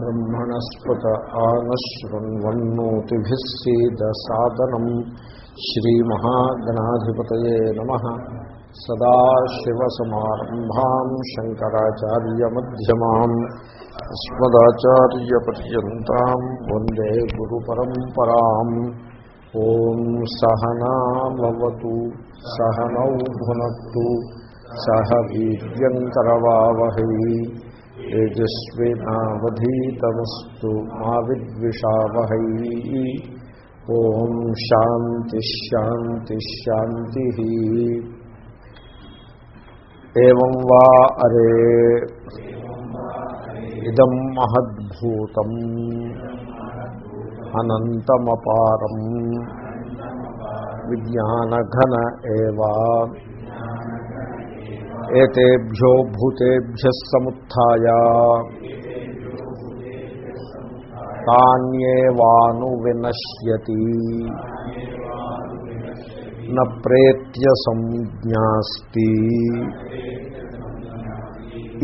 ब्रह्मणस्पत आनशृण्वन्नोतिभिः सीदसादनम् श्रीमहागणाधिपतये नमः सदाशिवसमारम्भाम् शङ्कराचार्यमध्यमाम् अस्मदाचार्यपर्यन्ताम् वन्दे गुरुपरम्पराम् ॐ सहनामवतु सहनौ भुनक्तु सह वीर्यङ्करवावहै తేజస్వినావధీతమస్తు మా విద్విషావహై ఓం శాంతిశాంతిశాంతి ఏం వా అరే. ఇదం మహద్భూతం. అనంతమపారం. విజ్ఞానఘన ఏవా. ఏతేభ్యో భూతేభ్య సముత్య తాన్యేవాను వినశ్యతి నేత్య సంజ్ఞాస్తి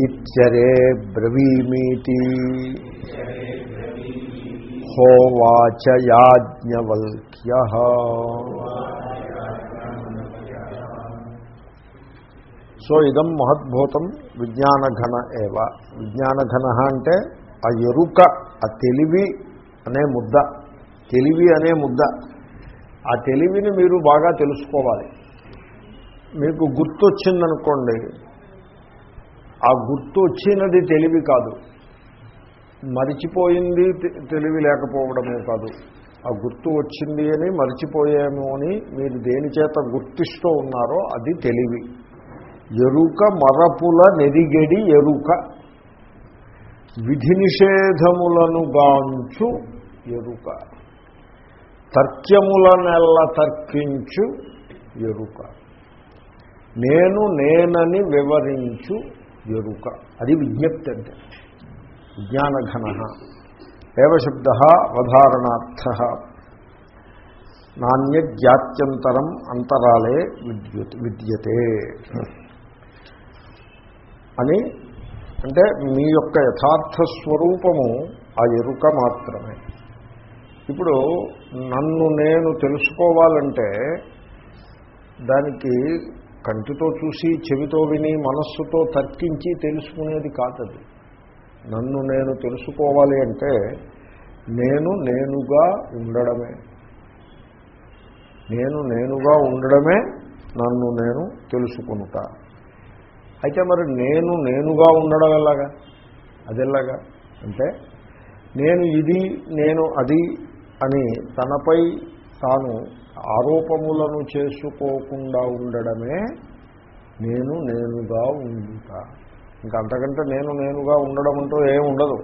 ఇచ్చరే బ్రవీమీతి హోవాచ యాజ్ఞవల్క్య సో ఇదం మహద్భూతం విజ్ఞానఘన ఏవ. విజ్ఞానఘన అంటే ఆ ఎరుక ఆ తెలివి అనే ముద్ద. తెలివి అనే ముద్ద. ఆ తెలివిని మీరు బాగా తెలుసుకోవాలి. మీకు గుర్తు వచ్చిందనుకోండి ఆ గుర్తు వచ్చినది తెలివి కాదు. మరిచిపోయింది తెలివి లేకపోవడమే కాదు. ఆ గుర్తు వచ్చింది అని మరిచిపోయాము అని మీరు దేని చేత గుర్తిస్తూ ఉన్నారో అది తెలివి. ఎరుక మరపుల నెరిగెడి ఎరుక. విధి నిషేధములను గాంచు ఎరుక. తర్క్యముల నెల్ల తర్కించు ఎరుక. నేను నేనని వివరించు ఎరుక. అది విజ్ఞప్తి అంటే. విజ్ఞానఘన. ఏవశబ్ద? అవధారణార్థ. నాణ్యజాత్యంతరం అంతరాలే విద్యుత్ విద్యతే. అని అంటే మీ యొక్క యథార్థ స్వరూపము ఆ ఎరుక మాత్రమే. ఇప్పుడు నన్ను నేను తెలుసుకోవాలంటే దానికి కంటితో చూసి చెవితో విని మనస్సుతో తర్కించి తెలుసుకునేది కాదది. నన్ను నేను తెలుసుకోవాలి అంటే నేను నేనుగా ఉండడమే. నేను నేనుగా ఉండడమే నన్ను నేను తెలుసుకుంటా అయితే మరి నేను నేనుగా ఉండడం ఎలాగా? అదెలాగా అంటే నేను ఇది నేను అది అని తనపై తాను ఆరోపములను చేసుకోకుండా ఉండడమే నేను నేనుగా ఉండుతా. ఇంకా అంతకంటే నేను నేనుగా ఉండడం అంటూ ఏం ఉండదు.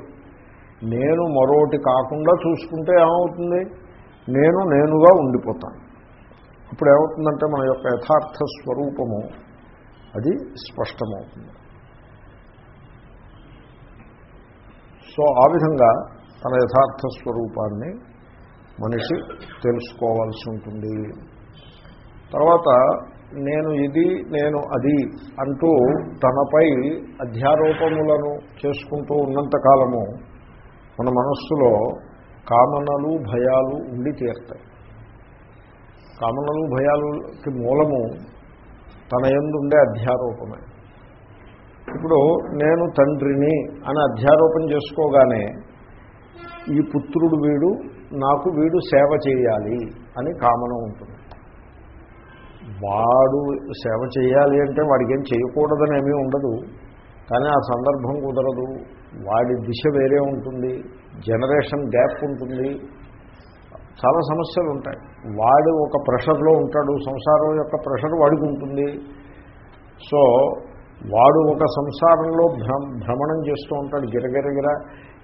నేను మరోటి కాకుండా చూసుకుంటే ఏమవుతుంది? నేను నేనుగా ఉండిపోతాను. ఇప్పుడు ఏమవుతుందంటే మన యొక్క యథార్థ స్వరూపము అది స్పష్టమవుతుంది. సో ఆ విధంగా తన యథార్థ స్వరూపాన్ని మనిషి తెలుసుకోవాల్సి ఉంటుంది. తర్వాత నేను ఇది నేను అది అంటూ తనపై అధ్యారోపములను చేసుకుంటూ ఉన్నంత కాలము మన మనస్సులో కామనలు భయాలు ఉండి తీరుతాయి. కామనలు భయాలకి మూలము తన ఎందుండే అధ్యారోపమే ఇప్పుడు నేను తండ్రిని అని అధ్యారోపణ చేసుకోగానే ఈ పుత్రుడు వీడు నాకు వీడు సేవ చేయాలి అని కామన ఉంటుంది. వాడు సేవ చేయాలి అంటే వాడికి ఏం చేయకూడదని ఏమీ ఉండదు. కానీ ఆ సందర్భం కుదరదు. వాడి దిశ వేరే ఉంటుంది. జనరేషన్ గ్యాప్ ఉంటుంది. చాలా సమస్యలు ఉంటాయి. వాడు ఒక ప్రెషర్లో ఉంటాడు సంసారం యొక్క ప్రెషర్ వాడికి ఉంటుంది సో వాడు ఒక సంసారంలో భ్రమణం చేస్తూ ఉంటాడు గిరగిరగిర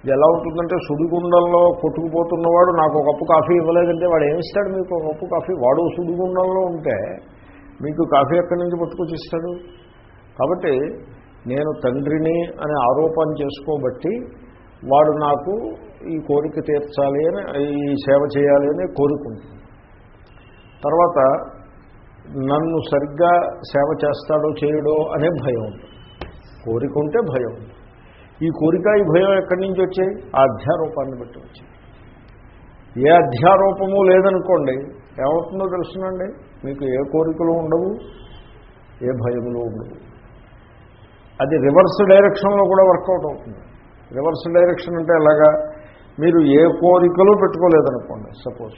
ఇది ఎలా ఉంటుందంటే సుడిగుండంలో కొట్టుకుపోతున్నవాడు నాకు ఒక కప్పు కాఫీ ఇవ్వలేదంటే వాడు ఏమిస్తాడు మీకు? ఒక కప్పు కాఫీ. వాడు సుడిగుండంలో ఉంటే మీకు కాఫీ ఎక్కడి నుంచి పట్టుకొచ్చి ఇస్తాడు? కాబట్టి నేను తండ్రిని అని ఆరోపణ చేసుకోబట్టి వాడు నాకు ఈ కోరిక తీర్చాలి అని ఈ సేవ చేయాలి అని కోరుకుంటుంది. తర్వాత నన్ను సరిగ్గా సేవ చేస్తాడో చేయడో అనే భయం ఉంది. కోరిక ఉంటే భయం ఉంది. ఈ కోరిక ఈ భయం ఎక్కడి నుంచి వచ్చాయి? ఆ అధ్యారూపాన్ని బట్టి వచ్చాయి. ఏ అధ్యారూపము లేదనుకోండి ఏమవుతుందో తెలుసునండి? మీకు ఏ కోరికలు ఉండవు ఏ భయములు ఉండవు. అది రివర్స్ డైరెక్షన్లో కూడా వర్కౌట్ అవుతుంది. రివర్స్ డైరెక్షన్ అంటే ఎలాగా? మీరు ఏ కోరికలు పెట్టుకోలేదనుకోండి సపోజ్.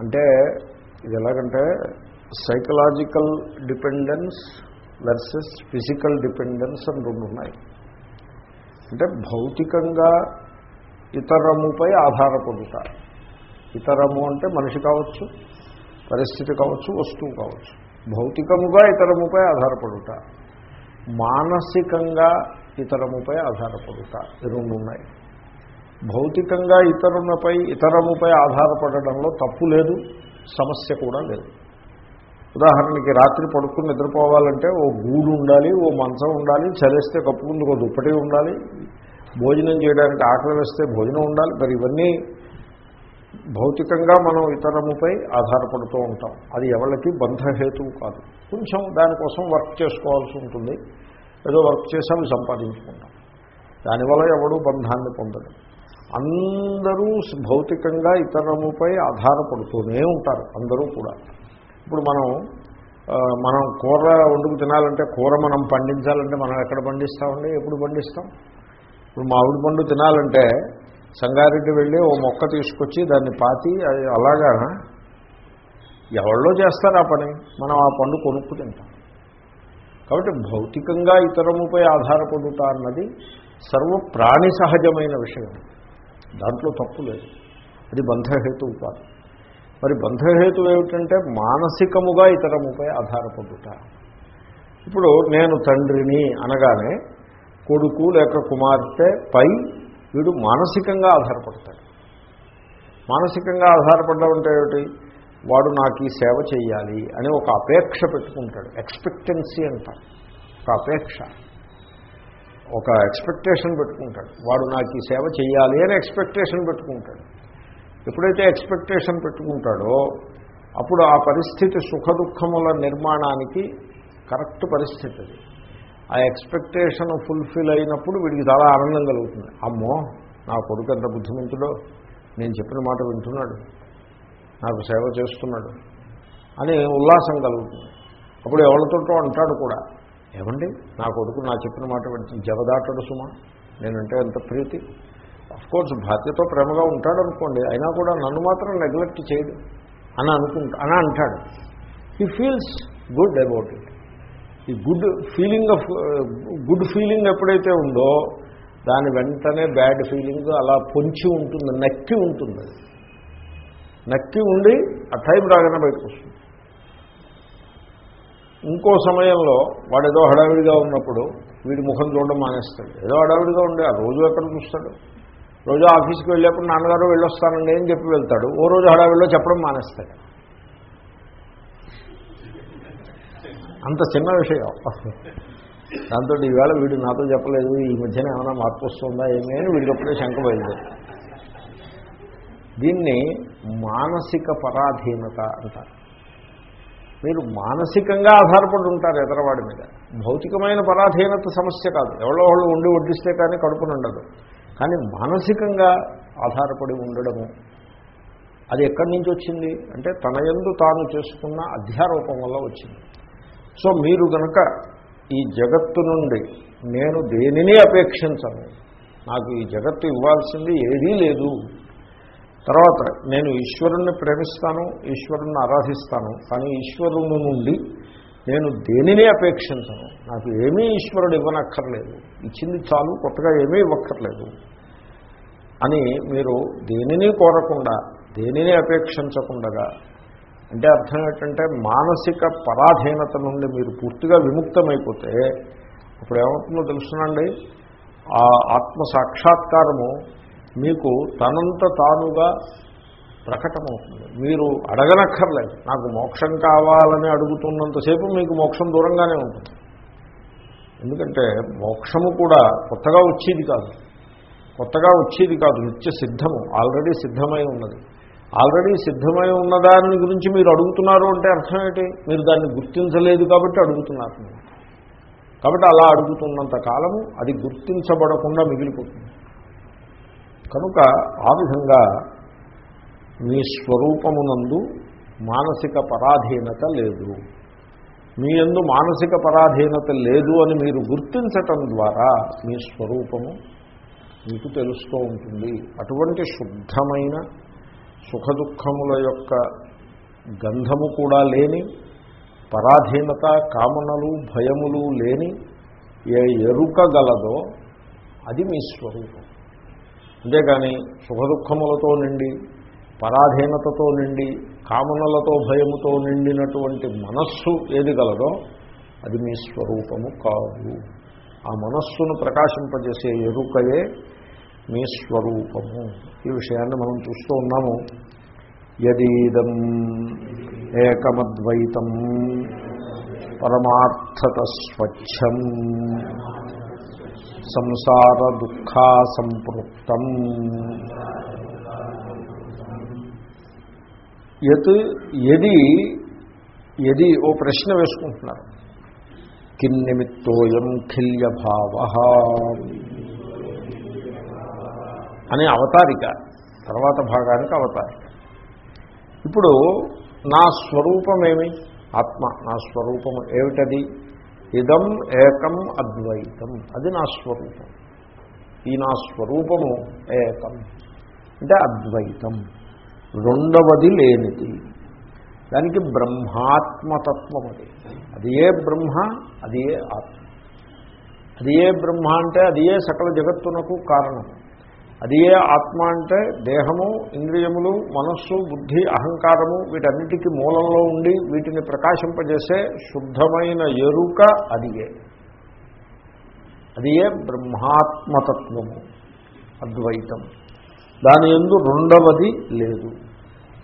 అంటే ఇది ఎలాగంటే psychological dependence versus physical dependence అని రెండు ఉన్నాయి. అంటే భౌతికంగా ఇతరముపై ఆధారపడుట. ఇతరము అంటే మనిషి కావచ్చు పరిస్థితి కావచ్చు వస్తువు కావచ్చు. భౌతికముగా ఇతరముపై ఆధారపడుట. మానసికంగా ఇతరముపై ఆధారపడుట. రెండు ఉన్నాయి భౌతికంగా ఇతరులపై ఇతరముపై ఆధారపడడంలో తప్పు లేదు సమస్య కూడా లేదు. ఉదాహరణకి రాత్రి పడుకుని నిద్రపోవాలంటే ఓ గూడు ఉండాలి ఓ మంచం ఉండాలి చలిస్తే కప్పుకుందుకు ఒక దుప్పటి ఉండాలి భోజనం చేయడానికి ఆకలి వేస్తే భోజనం ఉండాలి మరి ఇవన్నీ భౌతికంగా మనం ఇతరముపై ఆధారపడుతూ ఉంటాం. అది ఎవరికి బంధహేతువు కాదు. కొంచెం దానికోసం వర్క్ చేసుకోవాల్సి ఉంటుంది. ఏదో వర్క్ చేసి అవి సంపాదించుకుంటాం దానివల్ల ఎవడు బంధాన్ని పొందడు. అందరూ భౌతికంగా ఇతరముపై ఆధారపడుతూనే ఉంటారు అందరూ కూడా. ఇప్పుడు మనం మనం కూర వండుకు తినాలంటే కూర మనం పండించాలంటే మనం ఎక్కడ పండిస్తామండి? ఎప్పుడు పండిస్తాం? ఇప్పుడు మామిడి పండు తినాలంటే సంగారెడ్డి వెళ్ళి ఓ మొక్క తీసుకొచ్చి దాన్ని పాతి అది అలాగా? ఎవరిలో చేస్తారు ఆ పని. మనం ఆ పండు కొనుక్కు తింటాం. కాబట్టి భౌతికంగా ఇతరముపై ఆధారపడుతా అన్నది సర్వ ప్రాణి సహజమైన విషయం. దాంట్లో తప్పు లేదు. అది బంధహేతు ఉపాధి. మరి బంధహేతు ఏమిటంటే మానసికముగా ఇతరముపై ఆధారపడుట. ఇప్పుడు నేను తండ్రిని అనగానే కొడుకు లేక కుమార్తె పై వీడు మానసికంగా ఆధారపడతాడు. మానసికంగా ఆధారపడడం అంటే ఏమిటి? వాడు నాకు ఈ సేవ చేయాలి అని ఒక అపేక్ష పెట్టుకుంటాడు. ఎక్స్పెక్టెన్సీ అంటారు ఒక అపేక్ష. ఒక ఎక్స్పెక్టేషన్ పెట్టుకుంటాడు. వాడు నాకు ఈ సేవ చేయాలి అని ఎక్స్పెక్టేషన్ పెట్టుకుంటాడు. ఎప్పుడైతే ఎక్స్పెక్టేషన్ పెట్టుకుంటాడో అప్పుడు ఆ పరిస్థితి సుఖ దుఃఖముల నిర్మాణానికి కరెక్ట్ పరిస్థితి అది. ఆ ఎక్స్పెక్టేషన్ ఫుల్ఫిల్ అయినప్పుడు వీడికి చాలా ఆనందం కలుగుతుంది. అమ్మో నా కొడుకు ఎంత బుద్ధిమంతుడో. నేను చెప్పిన మాట వింటున్నాడు. నాకు సేవ చేస్తున్నాడు అని ఉల్లాసం కలుగుతుంది. అప్పుడు ఎవరితోటో అంటాడు కూడా. ఏమండి? నా కొడుకు నా చెప్పిన మాట వింటుంది జవదాటడు సుమా. నేనంటే ఎంత ప్రీతి. కోర్స్ భార్యతో ప్రేమగా ఉంటాడు అనుకోండి అయినా కూడా నన్ను మాత్రం నెగ్లెక్ట్ చేయడు అని అనుకుంటా అని అంటాడు. He feels good about it ఈ good feeling of good feeling ఎప్పుడైతే ఉందో దాని వెంటనే బ్యాడ్ ఫీలింగ్ అలా పొంచి ఉంటుంది నక్కి ఉంటుంది. నక్కి ఉండి ఆ టైం రాగానే బయటకు వస్తుంది. ఇంకో సమయంలో వాడు ఏదో హడావిడిగా ఉన్నప్పుడు వీడి ముఖం చూడడం మానేస్తాడు. ఏదో హడావిడిగా ఉండే ఆ రోజు ఎక్కడ చూస్తాడు? రోజు ఆఫీస్కి వెళ్ళేప్పుడు నాన్నగారు వెళ్ళొస్తానండి అని చెప్పి వెళ్తాడు. ఓ రోజు హడావిడిలో చెప్పడం మానేస్తాడు. అంత చిన్న విషయం. దాంతో ఈవేళ వీడు నాతో చెప్పలేదు. ఈ మధ్యన ఏమైనా మార్పు వస్తుందా? ఏమీ? అని వీడికప్పుడే శంక బయలుదేరు దీన్ని మానసిక పరాధీనత అంటారు. మీరు మానసికంగా ఆధారపడి ఉంటారు ఎదరవాడి మీద. భౌతికమైన పరాధీనత సమస్య కాదు. ఎవరో వాళ్ళు ఉండి వడ్డిస్తే కానీ కడుపు ఉండదు కానీ మానసికంగా ఆధారపడి ఉండడము అది ఎక్కడి నుంచి వచ్చింది? అంటే తన యందు తాను చేసుకున్న అధ్యారూపం వల్ల వచ్చింది. సో మీరు కనుక ఈ జగత్తు నుండి నేను దేనిని అపేక్షించను? నాకు ఈ జగత్తు ఇవ్వాల్సింది ఏదీ లేదు. తర్వాత నేను ఈశ్వరుణ్ణి ప్రేమిస్తాను ఈశ్వరుణ్ణి ఆరాధిస్తాను కానీ ఈశ్వరుని నుండి నేను దేనిని అపేక్షించను? నాకు ఏమీ ఈశ్వరుడు ఇవ్వనక్కర్లేదు. ఇచ్చింది చాలు కొత్తగా ఏమీ ఇవ్వక్కర్లేదు అని మీరు దేనిని కోరకుండా దేనిని అపేక్షించకుండా అంటే అర్థం ఏంటంటే మానసిక పరాధీనత నుండి మీరు పూర్తిగా విముక్తమైపోతే అప్పుడు ఏమవుతుందో తెలుసునండి? ఆ ఆత్మ సాక్షాత్కారము మీకు తనంత తానుగా ప్రకటమవుతుంది. మీరు అడగనక్కర్లేదు. నాకు మోక్షం కావాలని అడుగుతున్నంతసేపు మీకు మోక్షం దూరంగానే ఉంటుంది. ఎందుకంటే మోక్షము కూడా కొత్తగా వచ్చేది కాదు. కొత్తగా వచ్చేది కాదు. నిత్య సిద్ధము. ఆల్రెడీ సిద్ధమై ఉన్నది. ఆల్రెడీ సిద్ధమై ఉన్నదాని గురించి మీరు అడుగుతున్నారు అంటే అర్థం ఏంటి? మీరు దాన్ని గుర్తించలేదు కాబట్టి అడుగుతున్నారు. కాబట్టి అలా అడుగుతున్నంత కాలము అది గుర్తించబడకుండా మిగిలిపోతుంది. కనుక ఆ విధంగా మీ స్వరూపమునందు మానసిక పరాధీనత లేదు. మీ యందు మానసిక పరాధీనత లేదు అని మీరు గుర్తించటం ద్వారా మీ స్వరూపము మీకు తెలుస్తూ ఉంటుంది. అటువంటి శుద్ధమైన సుఖదుఖముల యొక్క గంధము కూడా లేని పరాధీనత కామనలు భయములు లేని ఏ ఎరుక గలదో అది మీ స్వరూపం. అంతేగాని సుఖదుఖములతో నిండి పరాధీనతతో నిండి కామనలతో భయముతో నిండినటువంటి మనస్సు ఏది గలదో అది మీ స్వరూపము కాదు. ఆ మనస్సును ప్రకాశింపజేసే ఎరుకయే మీ స్వరూపము. ఈ విషయాన్ని మనం చూస్తూ ఉన్నాము. యదీదం ఏకమద్వైతం పరమార్థత స్వచ్ఛం. సంసార దుఃఖా సంపృక్తం యత్ యది ఎది ఓ ప్రశ్న వేసుకుంటున్నారు. కిన్ నిమిత్తోయం ఖిల్యభావ అనే అవతారిక తర్వాత భాగానికి అవతారిక. ఇప్పుడు నా స్వరూపమేమి? ఆత్మ నా స్వరూపం ఏమిటది? ఇదం ఏకం అద్వైతం. అది నా స్వరూపం. ఈ నా స్వరూపము ఏకం. అంటే అద్వైతం. రెండవది లేనిది. దానికి బ్రహ్మాత్మతత్వం అది. అది ఏ బ్రహ్మ అది ఏ ఆత్మ. అది ఏ బ్రహ్మ అంటే అది ఏ సకల జగత్తునకు కారణం. అది ఏ ఆత్మ అంటే దేహము ఇంద్రియములు మనస్సు బుద్ధి అహంకారము వీటన్నిటికీ మూలంలో ఉండి వీటిని ప్రకాశింపజేసే శుద్ధమైన ఎరుక అది ఏ. అది ఏ బ్రహ్మాత్మతత్వము అద్వైతం. దాని ఎందు రెండవది లేదు.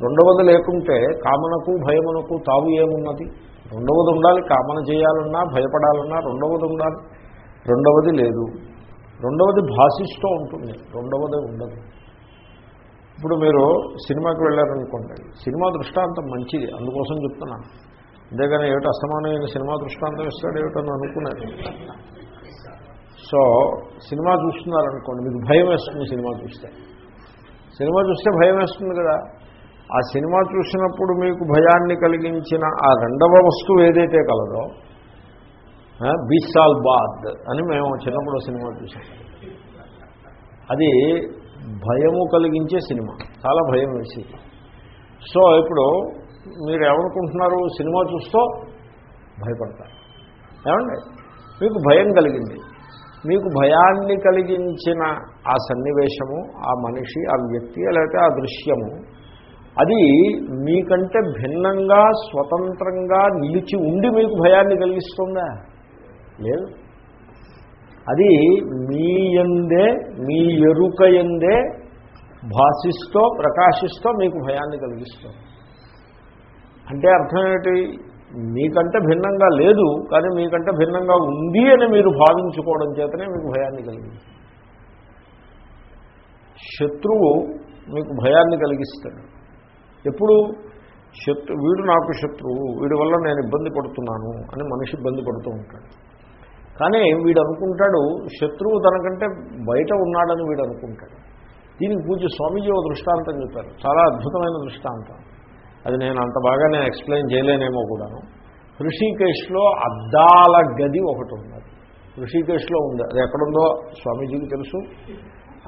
రెండవది లేకుంటే కామనకు భయమునకు తావు ఏమున్నది? రెండవది ఉండాలి కామన చేయాలన్నా భయపడాలన్నా రెండవది ఉండాలి. రెండవది లేదు. రెండవది భాషిస్తూ ఉంటుంది. రెండవది ఉండదు. ఇప్పుడు మీరు సినిమాకి వెళ్ళారనుకోండి సినిమా దృష్టాంతం మంచిది అందుకోసం చెప్తున్నాను అంతేగాని ఏమిటి అసమానమైన సినిమా దృష్టాంతం ఇస్తాడు ఏమిటని అనుకున్నారు సో సినిమా చూస్తున్నారనుకోండి మీకు భయం వేస్తుంది సినిమా చూస్తే. సినిమా చూస్తే భయం వేస్తుంది కదా. ఆ సినిమా చూసినప్పుడు మీకు భయాన్ని కలిగించిన ఆ రెండవ వస్తువు ఏదైతే కలదో బీసాల్ బాద్ అని మేము చిన్నప్పుడు సినిమా చూసాం. అది భయము కలిగించే సినిమా. చాలా భయం వేసి. సో ఇప్పుడు మీరు ఏమనుకుంటున్నారు సినిమా చూస్తూ భయపడతారు ఏమండి? మీకు భయం కలిగింది. మీకు భయాన్ని కలిగించిన ఆ సన్నివేశము ఆ మనిషి ఆ వ్యక్తి లేకపోతే ఆ దృశ్యము అది మీకంటే భిన్నంగా స్వతంత్రంగా నిలిచి ఉండి మీకు భయాన్ని కలిగిస్తుందా? లేదు. అది మీ ఎందే మీ ఎరుక ఎందే భాషిస్తూ ప్రకాశిస్తూ మీకు భయాన్ని కలిగిస్తుంది. అంటే అర్థం ఏమిటి? మీకంటే భిన్నంగా లేదు కానీ మీకంటే భిన్నంగా ఉంది అని మీరు భావించుకోవడం చేతనే మీకు భయాన్ని కలిగింది. శత్రువు మీకు భయాన్ని కలిగిస్తాడు. ఎప్పుడు? శత్రు వీడు నాకు శత్రువు వీడి వల్ల నేను ఇబ్బంది పడుతున్నాను అని మనిషి ఇబ్బంది పడుతూ ఉంటాడు. కానీ వీడు అనుకుంటాడు శత్రువు తనకంటే బయట ఉన్నాడని వీడు అనుకుంటాడు దీనికి పూజ స్వామీజీ ఒక దృష్టాంతం చెప్పారు. చాలా అద్భుతమైన దృష్టాంతం. అది నేను అంత బాగా నేను ఎక్స్ప్లెయిన్ చేయలేనేమో కూడాను. ఋషికేశ్లో అద్దాల గది ఒకటి ఉన్నది. ఋషికేశ్లో ఉంది. అది ఎక్కడుందో స్వామీజీకి తెలుసు.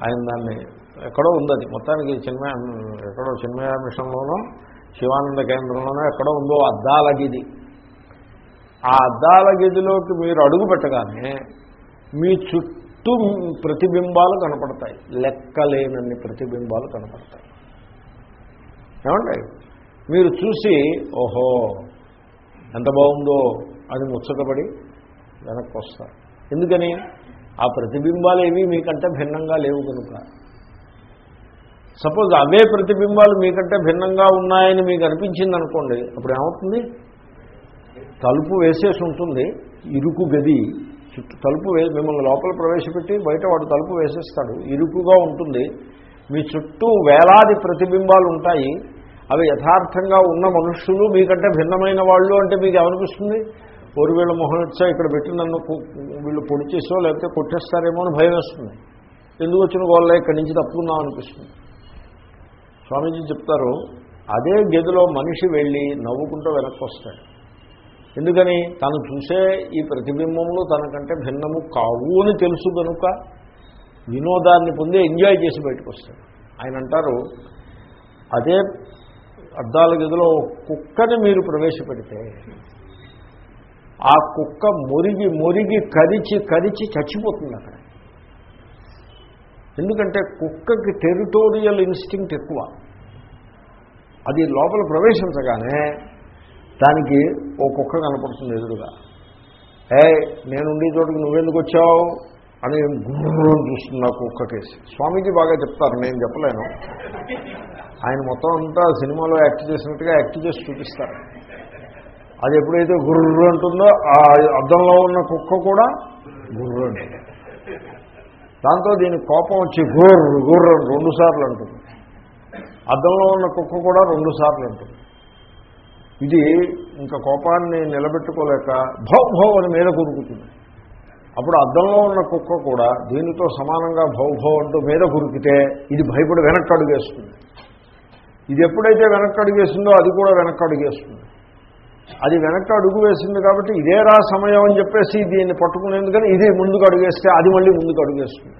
ఆయన దాన్ని ఎక్కడో ఉంది అది మొత్తానికి చిన్మయ ఎక్కడో చిన్మయ మిషన్లోనో శివానంద కేంద్రంలోనో ఎక్కడో ఉందో అద్దాల గది. ఆ అద్దాల గదిలోకి మీరు అడుగు పెట్టగానే మీ చుట్టూ ప్రతిబింబాలు కనపడతాయి. లెక్కలేనన్ని ప్రతిబింబాలు కనపడతాయి. ఏమండి? మీరు చూసి ఓహో ఎంత బాగుందో అని ముచ్చటపడి వెనక్కి వస్తారు. ఎందుకని? ఆ ప్రతిబింబాలు ఏవి మీకంటే భిన్నంగా లేవు కనుక. సపోజ్ అవే ప్రతిబింబాలు మీకంటే భిన్నంగా ఉన్నాయని మీకు అనిపించింది అనుకోండి అప్పుడు ఏమవుతుంది? తలుపు వేసేసి ఉంటుంది ఇరుకు గది. చుట్టూ తలుపు వే మిమ్మల్ని లోపల ప్రవేశపెట్టి బయట వాడు తలుపు వేసేస్తాడు. ఇరుకుగా ఉంటుంది. మీ చుట్టూ వేలాది ప్రతిబింబాలు ఉంటాయి. అవి యథార్థంగా ఉన్న మనుష్యులు మీకంటే భిన్నమైన వాళ్ళు అంటే మీకు ఏమనిపిస్తుంది? ఓరి వీళ్ళ మొహనొచ్చా ఇక్కడ పెట్టి నన్ను కు- వీళ్ళు పొడి చేసో లేకపోతే కొట్టేస్తారేమో అని భయం వేస్తుంది. ఎందుకు వచ్చిన వాళ్ళ ఇక్కడి నుంచి తప్పుకుందాం అనిపిస్తుంది. స్వామీజీ చెప్తారు అదే గదిలో మనిషి వెళ్ళి నవ్వుకుంటూ వెనక్కి వస్తాడు. ఎందుకని తను చూసే ఈ ప్రతిబింబంలో తనకంటే భిన్నము కావు అని తెలుసు కనుక వినోదాన్ని పొంది ఎంజాయ్ చేసి బయటకు వస్తాడు. ఆయన అంటారు అదే అద్దాల గదిలో కుక్కని మీరు ప్రవేశపెడితే ఆ కుక్క మురిగి మురిగి కరిచి కరిచి చచ్చిపోతుంది అక్కడ. ఎందుకంటే కుక్కకి టెరిటోరియల్ ఇన్స్టింక్ట్ ఎక్కువ. అది లోపల ప్రవేశించగానే దానికి ఓ కుక్క కనపడుతుంది ఎదురుగా. ఏ నేనుండి చోటుకు నువ్వెందుకు వచ్చావు? అని గుర్రం చూస్తుంది కుక్క కేసు. స్వామీజీ బాగా చెప్తారు నేను చెప్పలేను. ఆయన మొత్తం అంతా సినిమాలో యాక్ట్ చేసినట్టుగా యాక్ట్ చేసి చూపిస్తారు. అది ఎప్పుడైతే గుర్రు అంటుందో ఆ అద్దంలో ఉన్న కుక్క కూడా గుర్రు. అంటుంది దాంతో దీని కోపం వచ్చి గుర్రు గుర్రు రెండు సార్లు అంటుంది. అద్దంలో ఉన్న కుక్క కూడా రెండు సార్లు అంటుంది. ఇది ఇంకా కోపాన్ని నిలబెట్టుకోలేక భౌ భౌ అని మీద కురుకుతుంది అప్పుడు అద్దంలో ఉన్న కుక్క కూడా దీనితో సమానంగా భౌభౌ అంటూ మీద కురికితే ఇది భయపడి వెనక్కి అడుగేస్తుంది. ఇది ఎప్పుడైతే వెనక్కి అడుగేసిందో అది కూడా వెనక్కి అడుగేస్తుంది. అది వెనక్కి అడుగు వేసింది కాబట్టి ఇదే రా సమయం అని చెప్పేసి దీన్ని పట్టుకునేందుకని ఇది ముందుకు అడుగేస్తే అది మళ్ళీ ముందుకు అడుగేస్తుంది.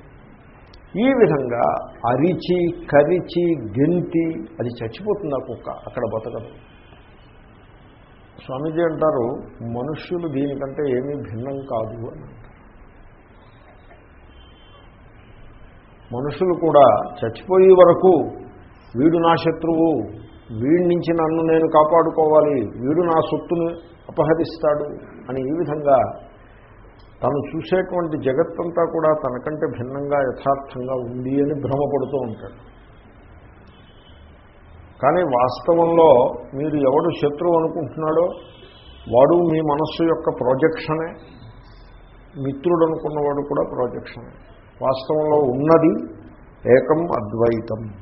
ఈ విధంగా అరిచి కరిచి గెంతి అది చచ్చిపోతుంది ఆ కుక్క. అక్కడ బతకదు. స్వామీజీ అంటారు మనుష్యులు దీనికంటే ఏమీ భిన్నం కాదు అని మనుషులు కూడా చచ్చిపోయే వరకు వీడు నా శత్రువు వీడి నుంచి నన్ను నేను కాపాడుకోవాలి వీడు నా సొత్తును అపహరిస్తాడు అని ఈ విధంగా తను చూసేటువంటి జగత్తంతా కూడా తనకంటే భిన్నంగా యథార్థంగా ఉంది అని భ్రమపడుతూ ఉంటాడు. కానీ వాస్తవంలో మీరు ఎవడు శత్రువు అనుకుంటున్నాడో వాడు మీ మనస్సు యొక్క ప్రాజెక్షనే. మిత్రుడు అనుకున్నవాడు కూడా ప్రాజెక్షనే. వాస్తవంలో ఉన్నది ఏకం అద్వైతం.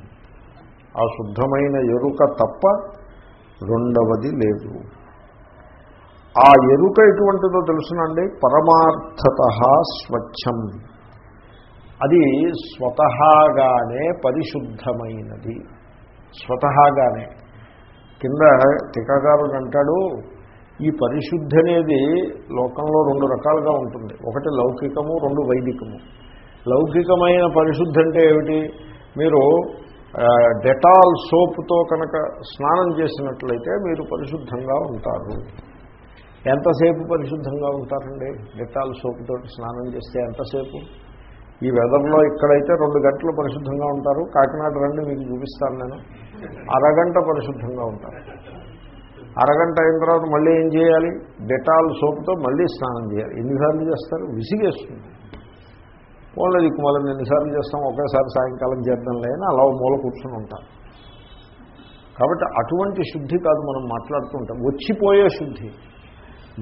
ఆ శుద్ధమైన ఎరుక తప్ప రెండవది లేదు. ఆ ఎరుక ఎటువంటిదో తెలుసునండి పరమార్థత స్వచ్ఛం. అది స్వతహాగానే పరిశుద్ధమైనది. స్వతహాగానే. కింద టీకాకారుడు అంటాడు ఈ పరిశుద్ధి అనేది లోకంలో రెండు రకాలుగా ఉంటుంది. ఒకటి లౌకికము రెండు వైదికము. లౌకికమైన పరిశుద్ధి అంటే ఏమిటి? మీరు డెటాల్ సోపుతో కనుక స్నానం చేసినట్లయితే మీరు పరిశుద్ధంగా ఉంటారు. ఎంతసేపు పరిశుద్ధంగా ఉంటారండి? డెటాల్ సోపుతో స్నానం చేస్తే ఎంతసేపు? ఈ వెదర్లో ఇక్కడైతే రెండు గంటలు పరిశుద్ధంగా ఉంటారు. కాకినాడ రండి మీకు చూపిస్తాను నేను. అరగంట పరిశుద్ధంగా ఉంటారు. అరగంట అయిన తర్వాత మళ్ళీ ఏం చేయాలి? డెటాల్ సోపుతో మళ్ళీ స్నానం చేయాలి. ఎన్నిసార్లు చేస్తారు? విసిగేస్తుంది. మూల దిక్కుమాలను ఎన్నిసార్లు చేస్తాం? ఒకేసారి సాయంకాలం చేద్దాం లేని అలా మూల కూర్చొని ఉంటాం కాబట్టి అటువంటి శుద్ధి కాదు మనం మాట్లాడుతుంటాం. వచ్చిపోయే శుద్ధి.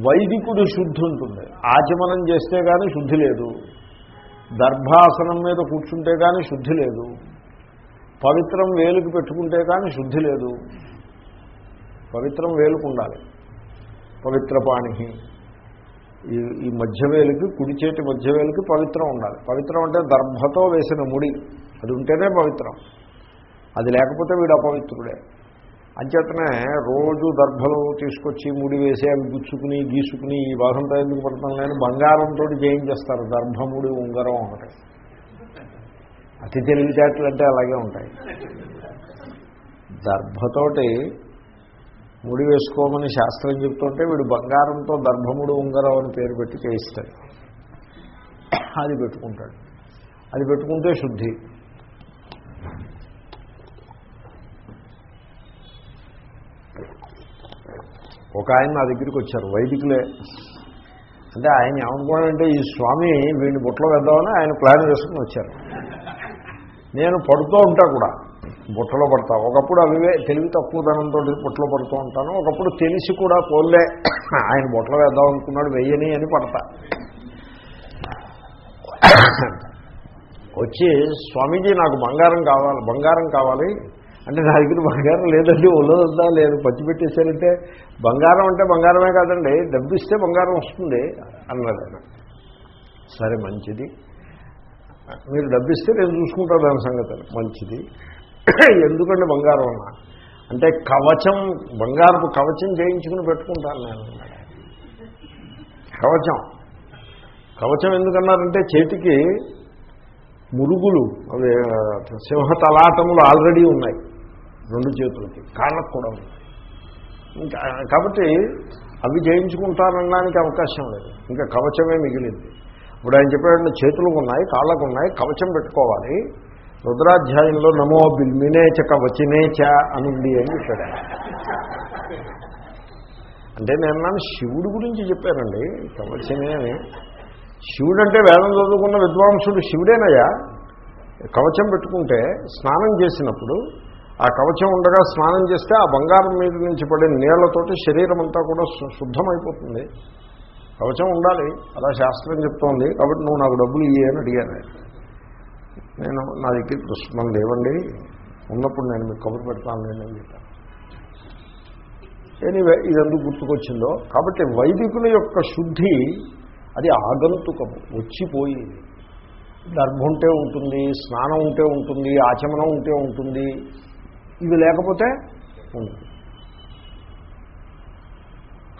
వైదికుడు శుద్ధి ఉంటుంది. ఆచమనం చేస్తే కానీ శుద్ధి లేదు. దర్భాసనం మీద కూర్చుంటే కానీ శుద్ధి లేదు. పవిత్రం వేలుకి పెట్టుకుంటే కానీ శుద్ధి లేదు. పవిత్రం వేలుకు ఉండాలి. పవిత్రపాణి ఈ ఈ మధ్యవేలికి కుడిచేటి మధ్యవేలికి పవిత్రం ఉండాలి. పవిత్రం అంటే దర్భతో వేసిన ముడి. అది ఉంటేనే పవిత్రం. అది లేకపోతే వీడు అపవిత్రుడే. అంచేతనే రోజు దర్భలు తీసుకొచ్చి ముడి వేసి అవి గుచ్చుకుని గీసుకుని ఈ బాధంతో ఎందుకు పడతాం లేని బంగారంతో చేయించేస్తారు దర్భముడి ఉంగరం ఒకటి. అతి తెలివితేటలు అంటే అలాగే ఉంటాయి. దర్భతోటి ముడి వేసుకోమని శాస్త్రం చెప్తుంటే వీడు బంగారంతో దర్భముడు ఉంగరం అని పేరు పెట్టి చేయిస్తాడు. అది పెట్టుకుంటాడు. అది పెట్టుకుంటే శుద్ధి. ఒక ఆయన నా దగ్గరికి వచ్చారు వైదికులే. అంటే ఆయన ఏమనుకోనంటే ఈ స్వామి వీడిని బుట్టలో వేద్దామని ఆయన ప్లాన్ చేసుకుని వచ్చారు. నేను పడుతూ ఉంటా కూడా బుట్టలో పడతా. ఒకప్పుడు అవివే తెలివి తక్కువ ధనంతో బుట్టలో పడుతూ ఉంటాను. ఒకప్పుడు తెలిసి కూడా పోలే ఆయన బుట్టలో వేద్దాం అనుకున్నాడు వెయ్యని అని పడతా. వచ్చి స్వామీజీ నాకు బంగారం కావాలి బంగారం కావాలి. అంటే నా దగ్గర బంగారం లేదండి ఉన్నదంతా లేదు పచ్చి పెట్టేశారంటే బంగారం అంటే బంగారమే కాదండి డబ్బు ఇస్తే బంగారం వస్తుంది అన్నాడు ఆయన. సరే మంచిది. మీరు డబ్బు ఇస్తే నేను చూసుకుంటాను దాని సంగతి మంచిది. ఎందుకంటే బంగారం అన్నా? అంటే కవచం బంగారపు కవచం చేయించుకుని పెట్టుకుంటాను నేను కవచం. కవచం ఎందుకన్నారంటే చేతికి మురుగులు అవి సింహ తలాటములు ఆల్రెడీ ఉన్నాయి. రెండు చేతులకి కాళ్ళకు కూడా ఉంది. ఇంకా కాబట్టి అవి జయించుకుంటారనడానికి అవకాశం లేదు. ఇంకా కవచమే మిగిలింది. ఇప్పుడు ఆయన చెప్పాడు చేతులకు ఉన్నాయి కాళ్ళకు ఉన్నాయి కవచం పెట్టుకోవాలి. రుద్రాధ్యాయంలో నమో బిల్మినేచ కవచినేచ అనుంది అని చెప్పాడు అంటే నేను అన్నాను శివుడి గురించి చెప్పానండి కవచమే అని. శివుడు అంటే వేదం చదువుకున్న విద్వాంసుడు శివుడేనయ్యా. కవచం పెట్టుకుంటే స్నానం చేసినప్పుడు ఆ కవచం ఉండగా స్నానం చేస్తే ఆ బంగారం మీద నుంచి పడే నీళ్ళతోటి శరీరం అంతా కూడా శుద్ధమైపోతుంది. కవచం ఉండాలి అలా శాస్త్రం చెప్తోంది కాబట్టి నువ్వు నాకు డబ్బులు ఇయ్యి అని అడిగాను. నేను నా దగ్గర కృష్ణం లేవండి ఉన్నప్పుడు నేను మీకు కబురు పెడతాను నేను అని చెప్పాను. ఎనీవే ఇదెందుకు గుర్తుకొచ్చిందో కాబట్టి వైదికుల యొక్క శుద్ధి అది ఆగంతుకము వచ్చిపోయి గర్భం ఉంటే ఉంటుంది స్నానం ఉంటే ఉంటుంది ఆచమనం ఉంటే ఉంటుంది ఇవి లేకపోతే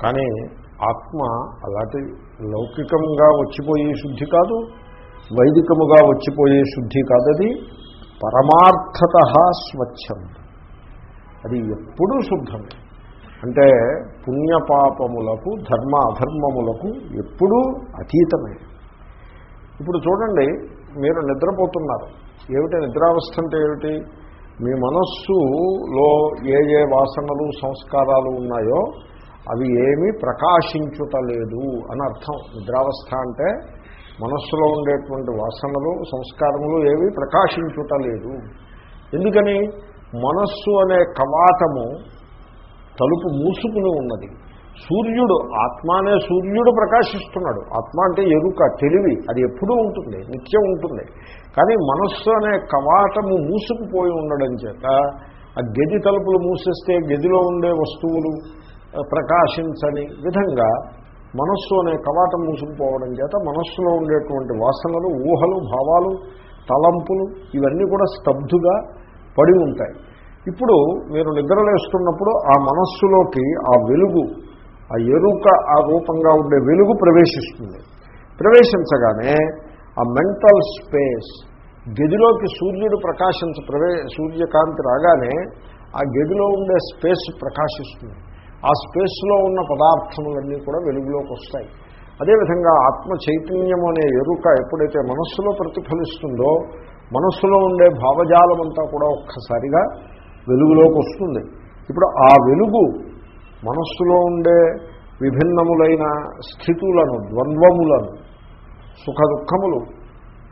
కానీ ఆత్మ అలాంటి లౌకికంగా వచ్చిపోయే శుద్ధి కాదు వైదికముగా వచ్చిపోయే శుద్ధి కాదది. పరమార్థత స్వచ్ఛం. అది ఎప్పుడూ శుద్ధం. అంటే పుణ్యపాపములకు ధర్మ అధర్మములకు ఎప్పుడూ అతీతమే. ఇప్పుడు చూడండి మీరు నిద్రపోతున్నారు. ఏమిటి నిద్రావస్థ అంటే ఏమిటి? మీ మనస్సులో ఏ ఏ వాసనలు సంస్కారాలు ఉన్నాయో అవి ఏమీ ప్రకాశించుటలేదు అని అర్థం. నిద్రావస్థ అంటే మనస్సులో ఉండేటువంటి వాసనలు సంస్కారములు ఏవి ప్రకాశించుటలేదు. ఎందుకని? మనస్సు అనే కవాటము తలుపు మూసుకుని ఉన్నది. సూర్యుడు ఆత్మ అనే సూర్యుడు ప్రకాశిస్తున్నాడు. ఆత్మ అంటే ఎరుక తెలివి అది ఎప్పుడూ ఉంటుంది నిత్యం ఉంటుంది. కానీ మనస్సు అనే కవాటము మూసుకుపోయి ఉండడం చేత ఆ గది తలుపులు మూసేస్తే గదిలో ఉండే వస్తువులు ప్రకాశించని విధంగా మనస్సు అనే కవాటం మూసుకుపోవడం చేత మనస్సులో ఉండేటువంటి వాసనలు ఊహలు భావాలు తలంపులు ఇవన్నీ కూడా స్తబ్దుగా పడి ఉంటాయి. ఇప్పుడు మీరు నిద్రలేస్తున్నప్పుడు ఆ మనస్సులోకి ఆ వెలుగు ఆ ఎరుక ఆ రూపంగా ఉండే వెలుగు ప్రవేశిస్తుంది. ప్రవేశించగానే ఆ మెంటల్ స్పేస్. గదిలోకి సూర్యుడు ప్రకాశించ ప్రవే సూర్యకాంతి రాగానే ఆ గదిలో ఉండే స్పేస్ ప్రకాశిస్తుంది. ఆ స్పేస్లో ఉన్న పదార్థములన్నీ కూడా వెలుగులోకి వస్తాయి. అదేవిధంగా ఆత్మ చైతన్యం అనే ఎరుక ఎప్పుడైతే మనస్సులో ప్రతిఫలిస్తుందో మనస్సులో ఉండే భావజాలం అంతా కూడా ఒక్కసారిగా వెలుగులోకి వస్తుంది. ఇప్పుడు ఆ వెలుగు మనస్సులో ఉండే విభిన్నములైన స్థితులను ద్వంద్వములను సుఖ దుఃఖములు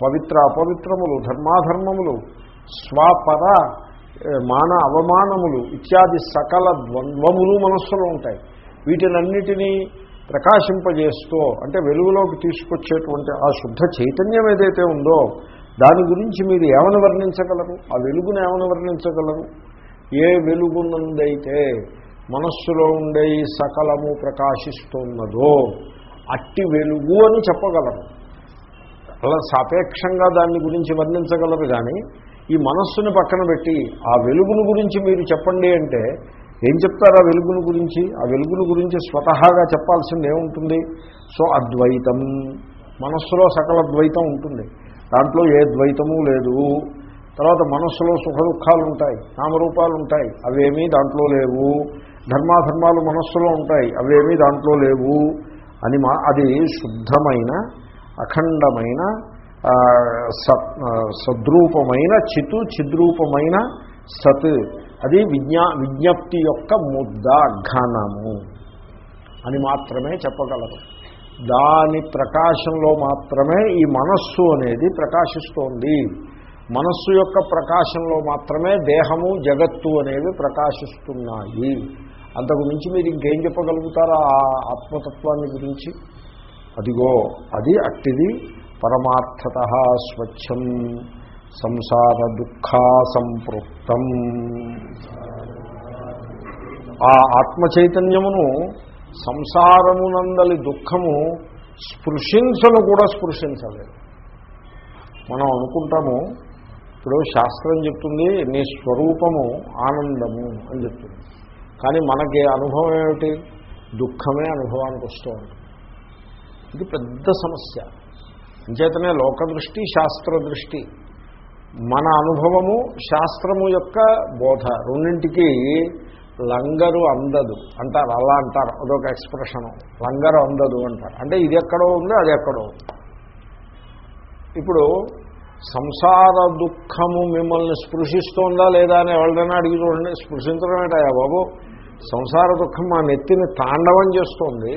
పవిత్ర అపవిత్రములు ధర్మాధర్మములు స్వాపర మాన అవమానములు ఇత్యాది సకల ద్వంద్వములు మనస్సులో ఉంటాయి. వీటినన్నిటినీ ప్రకాశింపజేస్తూ అంటే వెలుగులోకి తీసుకొచ్చేటువంటి ఆ శుద్ధ చైతన్యం ఏదైతే ఉందో దాని గురించి మీరు ఏమని వర్ణించగలరు? ఆ వెలుగును ఏమని వర్ణించగలరు? ఏ వెలుగునందైతే మనస్సులో ఉండే ఈ సకలము ప్రకాశిస్తున్నదో అట్టి వెలుగు అని చెప్పగలరు. అలా సాపేక్షంగా దాని గురించి వర్ణించగలరు కానీ ఈ మనస్సుని పక్కన పెట్టి ఆ వెలుగును గురించి మీరు చెప్పండి అంటే ఏం చెప్తారు ఆ వెలుగును గురించి? ఆ వెలుగును గురించి స్వతహాగా చెప్పాల్సింది ఏముంటుంది? సో అద్వైతం. మనస్సులో సకల ద్వైతం ఉంటుంది. దాంట్లో ఏ ద్వైతము లేదు. తర్వాత మనస్సులో సుఖ దుఃఖాలు ఉంటాయి. నామరూపాలు ఉంటాయి. అవేమీ దాంట్లో లేవు. ధర్మాధర్మాలు మనస్సులో ఉంటాయి. అవేమీ దాంట్లో లేవు. అని మా అది శుద్ధమైన అఖండమైన సత్ సద్రూపమైన చితు చిద్రూపమైన సత్. అది విజ్ఞా విజ్ఞప్తి యొక్క ముద్ద ఘనము అని మాత్రమే చెప్పగలరు. దాని ప్రకాశంలో మాత్రమే ఈ మనస్సు అనేది ప్రకాశిస్తోంది. మనస్సు యొక్క ప్రకాశంలో మాత్రమే దేహము జగత్తు అనేవి ప్రకాశిస్తున్నాయి. అంతకు మించి మీరు ఇంకేం చెప్పగలుగుతారా ఆ ఆత్మతత్వాన్ని గురించి? అదిగో అది అట్టిది. పరమార్థత స్వచ్ఛం. సంసార దుఃఖా సంపృప్తం. ఆ ఆత్మ చైతన్యమును సంసారమునందలి దుఃఖము స్పృశించను కూడా స్పృశించలేదు. మనం అనుకుంటాము ఇప్పుడు శాస్త్రం చెప్తుంది నీ స్వరూపము ఆనందము అని చెప్తుంది. కానీ మనకి అనుభవం ఏమిటి? దుఃఖమే అనుభవానికి వస్తూ ఉంటుంది. ఇది పెద్ద సమస్య. అంచేతనే లోకదృష్టి శాస్త్ర దృష్టి మన అనుభవము శాస్త్రము యొక్క బోధ. రెండింటికి లంగరు అందదు అంటారు. అలా అంటారు. అదొక ఎక్స్ప్రెషను. లంగరు అందదు అంటారు. అంటే ఇది ఎక్కడో ఉంది అది ఎక్కడో ఇప్పుడు సంసార దుఃఖము మిమ్మల్ని స్పృశిస్తోందా లేదా అని ఎవరిదైనా అడిగి చూడండి. స్పృశించడం ఏంటయా బాబు? సంసార దుఃఖం మా నెత్తిని తాండవం చేస్తోంది.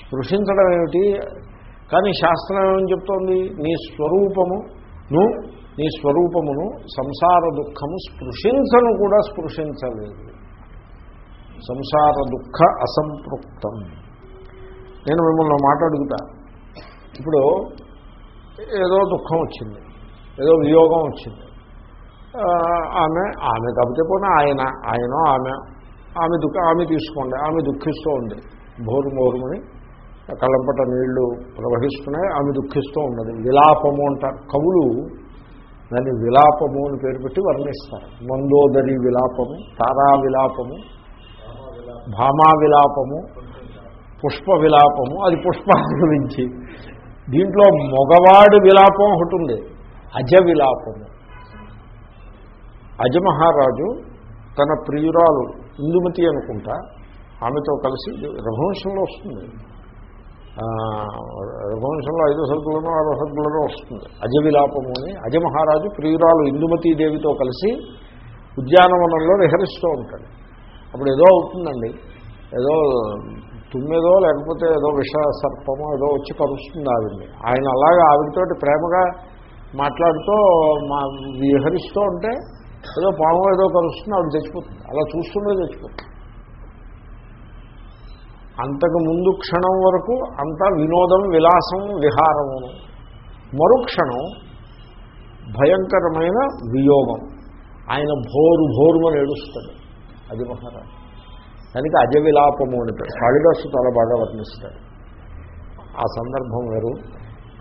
స్పృశించడం ఏమిటి? కానీ శాస్త్రం ఏమని చెప్తోంది? నీ స్వరూపము నువ్వు నీ స్వరూపమును సంసార దుఃఖము స్పృశించను కూడా స్పృశించలేదు. సంసార దుఃఖ అసంపృక్తం నేను మిమ్మల్ని మాట అడుగుతా ఇప్పుడు ఏదో దుఃఖం వచ్చింది ఏదో వియోగం వచ్చింది. ఆమె ఆమె కాకపోతే పోనీ ఆయన ఆయన ఆమె ఆమె దుఃఖ ఆమె తీసుకోండి ఆమె దుఃఖిస్తూ ఉంది భోరు మోరుమని కళ్ళంపట నీళ్ళు ప్రవహిస్తున్నాయి ఆమె దుఃఖిస్తూ ఉన్నది. విలాపము అంటారు. కవులు దాన్ని విలాపము అని పేరు పెట్టి వర్ణిస్తారు. మందోదరి విలాపము తారా విలాపము భామా విలాపము పుష్ప విలాపము అది పుష్పాన్ని గురించి దీంట్లో మగవాడు విలాపం ఒకటి ఉంది. అజ విలాపము. అజమహారాజు తన ప్రియురాలు ఇందుమతి అనుకుంటా ఆమెతో కలిసి రఘువంశంలో వస్తుంది. రఘువంశంలో ఐదో సరుకులను ఆరో సరుకులను వస్తుంది. అజవిలాపము అని అజమహారాజు ప్రియురాలు ఇందుమతీదేవితో కలిసి ఉద్యానవనంలో విహరిస్తూ ఉంటాడు. అప్పుడు ఏదో అవుతుందండి. ఏదో తుమ్మెదో లేకపోతే ఏదో విష సర్పమో ఏదో వచ్చి కలుస్తుంది ఆవిడ్ని. ఆయన అలాగా ఆవిడతోటి ప్రేమగా మాట్లాడుతూ మా విహరిస్తూ ఉంటే ఏదో పాము ఏదో కలుస్తుంది ఆవిడ చచ్చిపోతుంది. అలా చూస్తుండే చచ్చిపోతుంది. అంతకు ముందు క్షణం వరకు అంతా వినోదం విలాసం విహారమును. మరుక్షణం భయంకరమైన వియోగం. ఆయన భోరు భోరుమని ఏడుస్తాడు. అది మహారాజు. దానికి అజ విలాపము అని పేరు. కాళిదాసు చాలా బాగా వర్ణిస్తాడు. ఆ సందర్భం వేరు.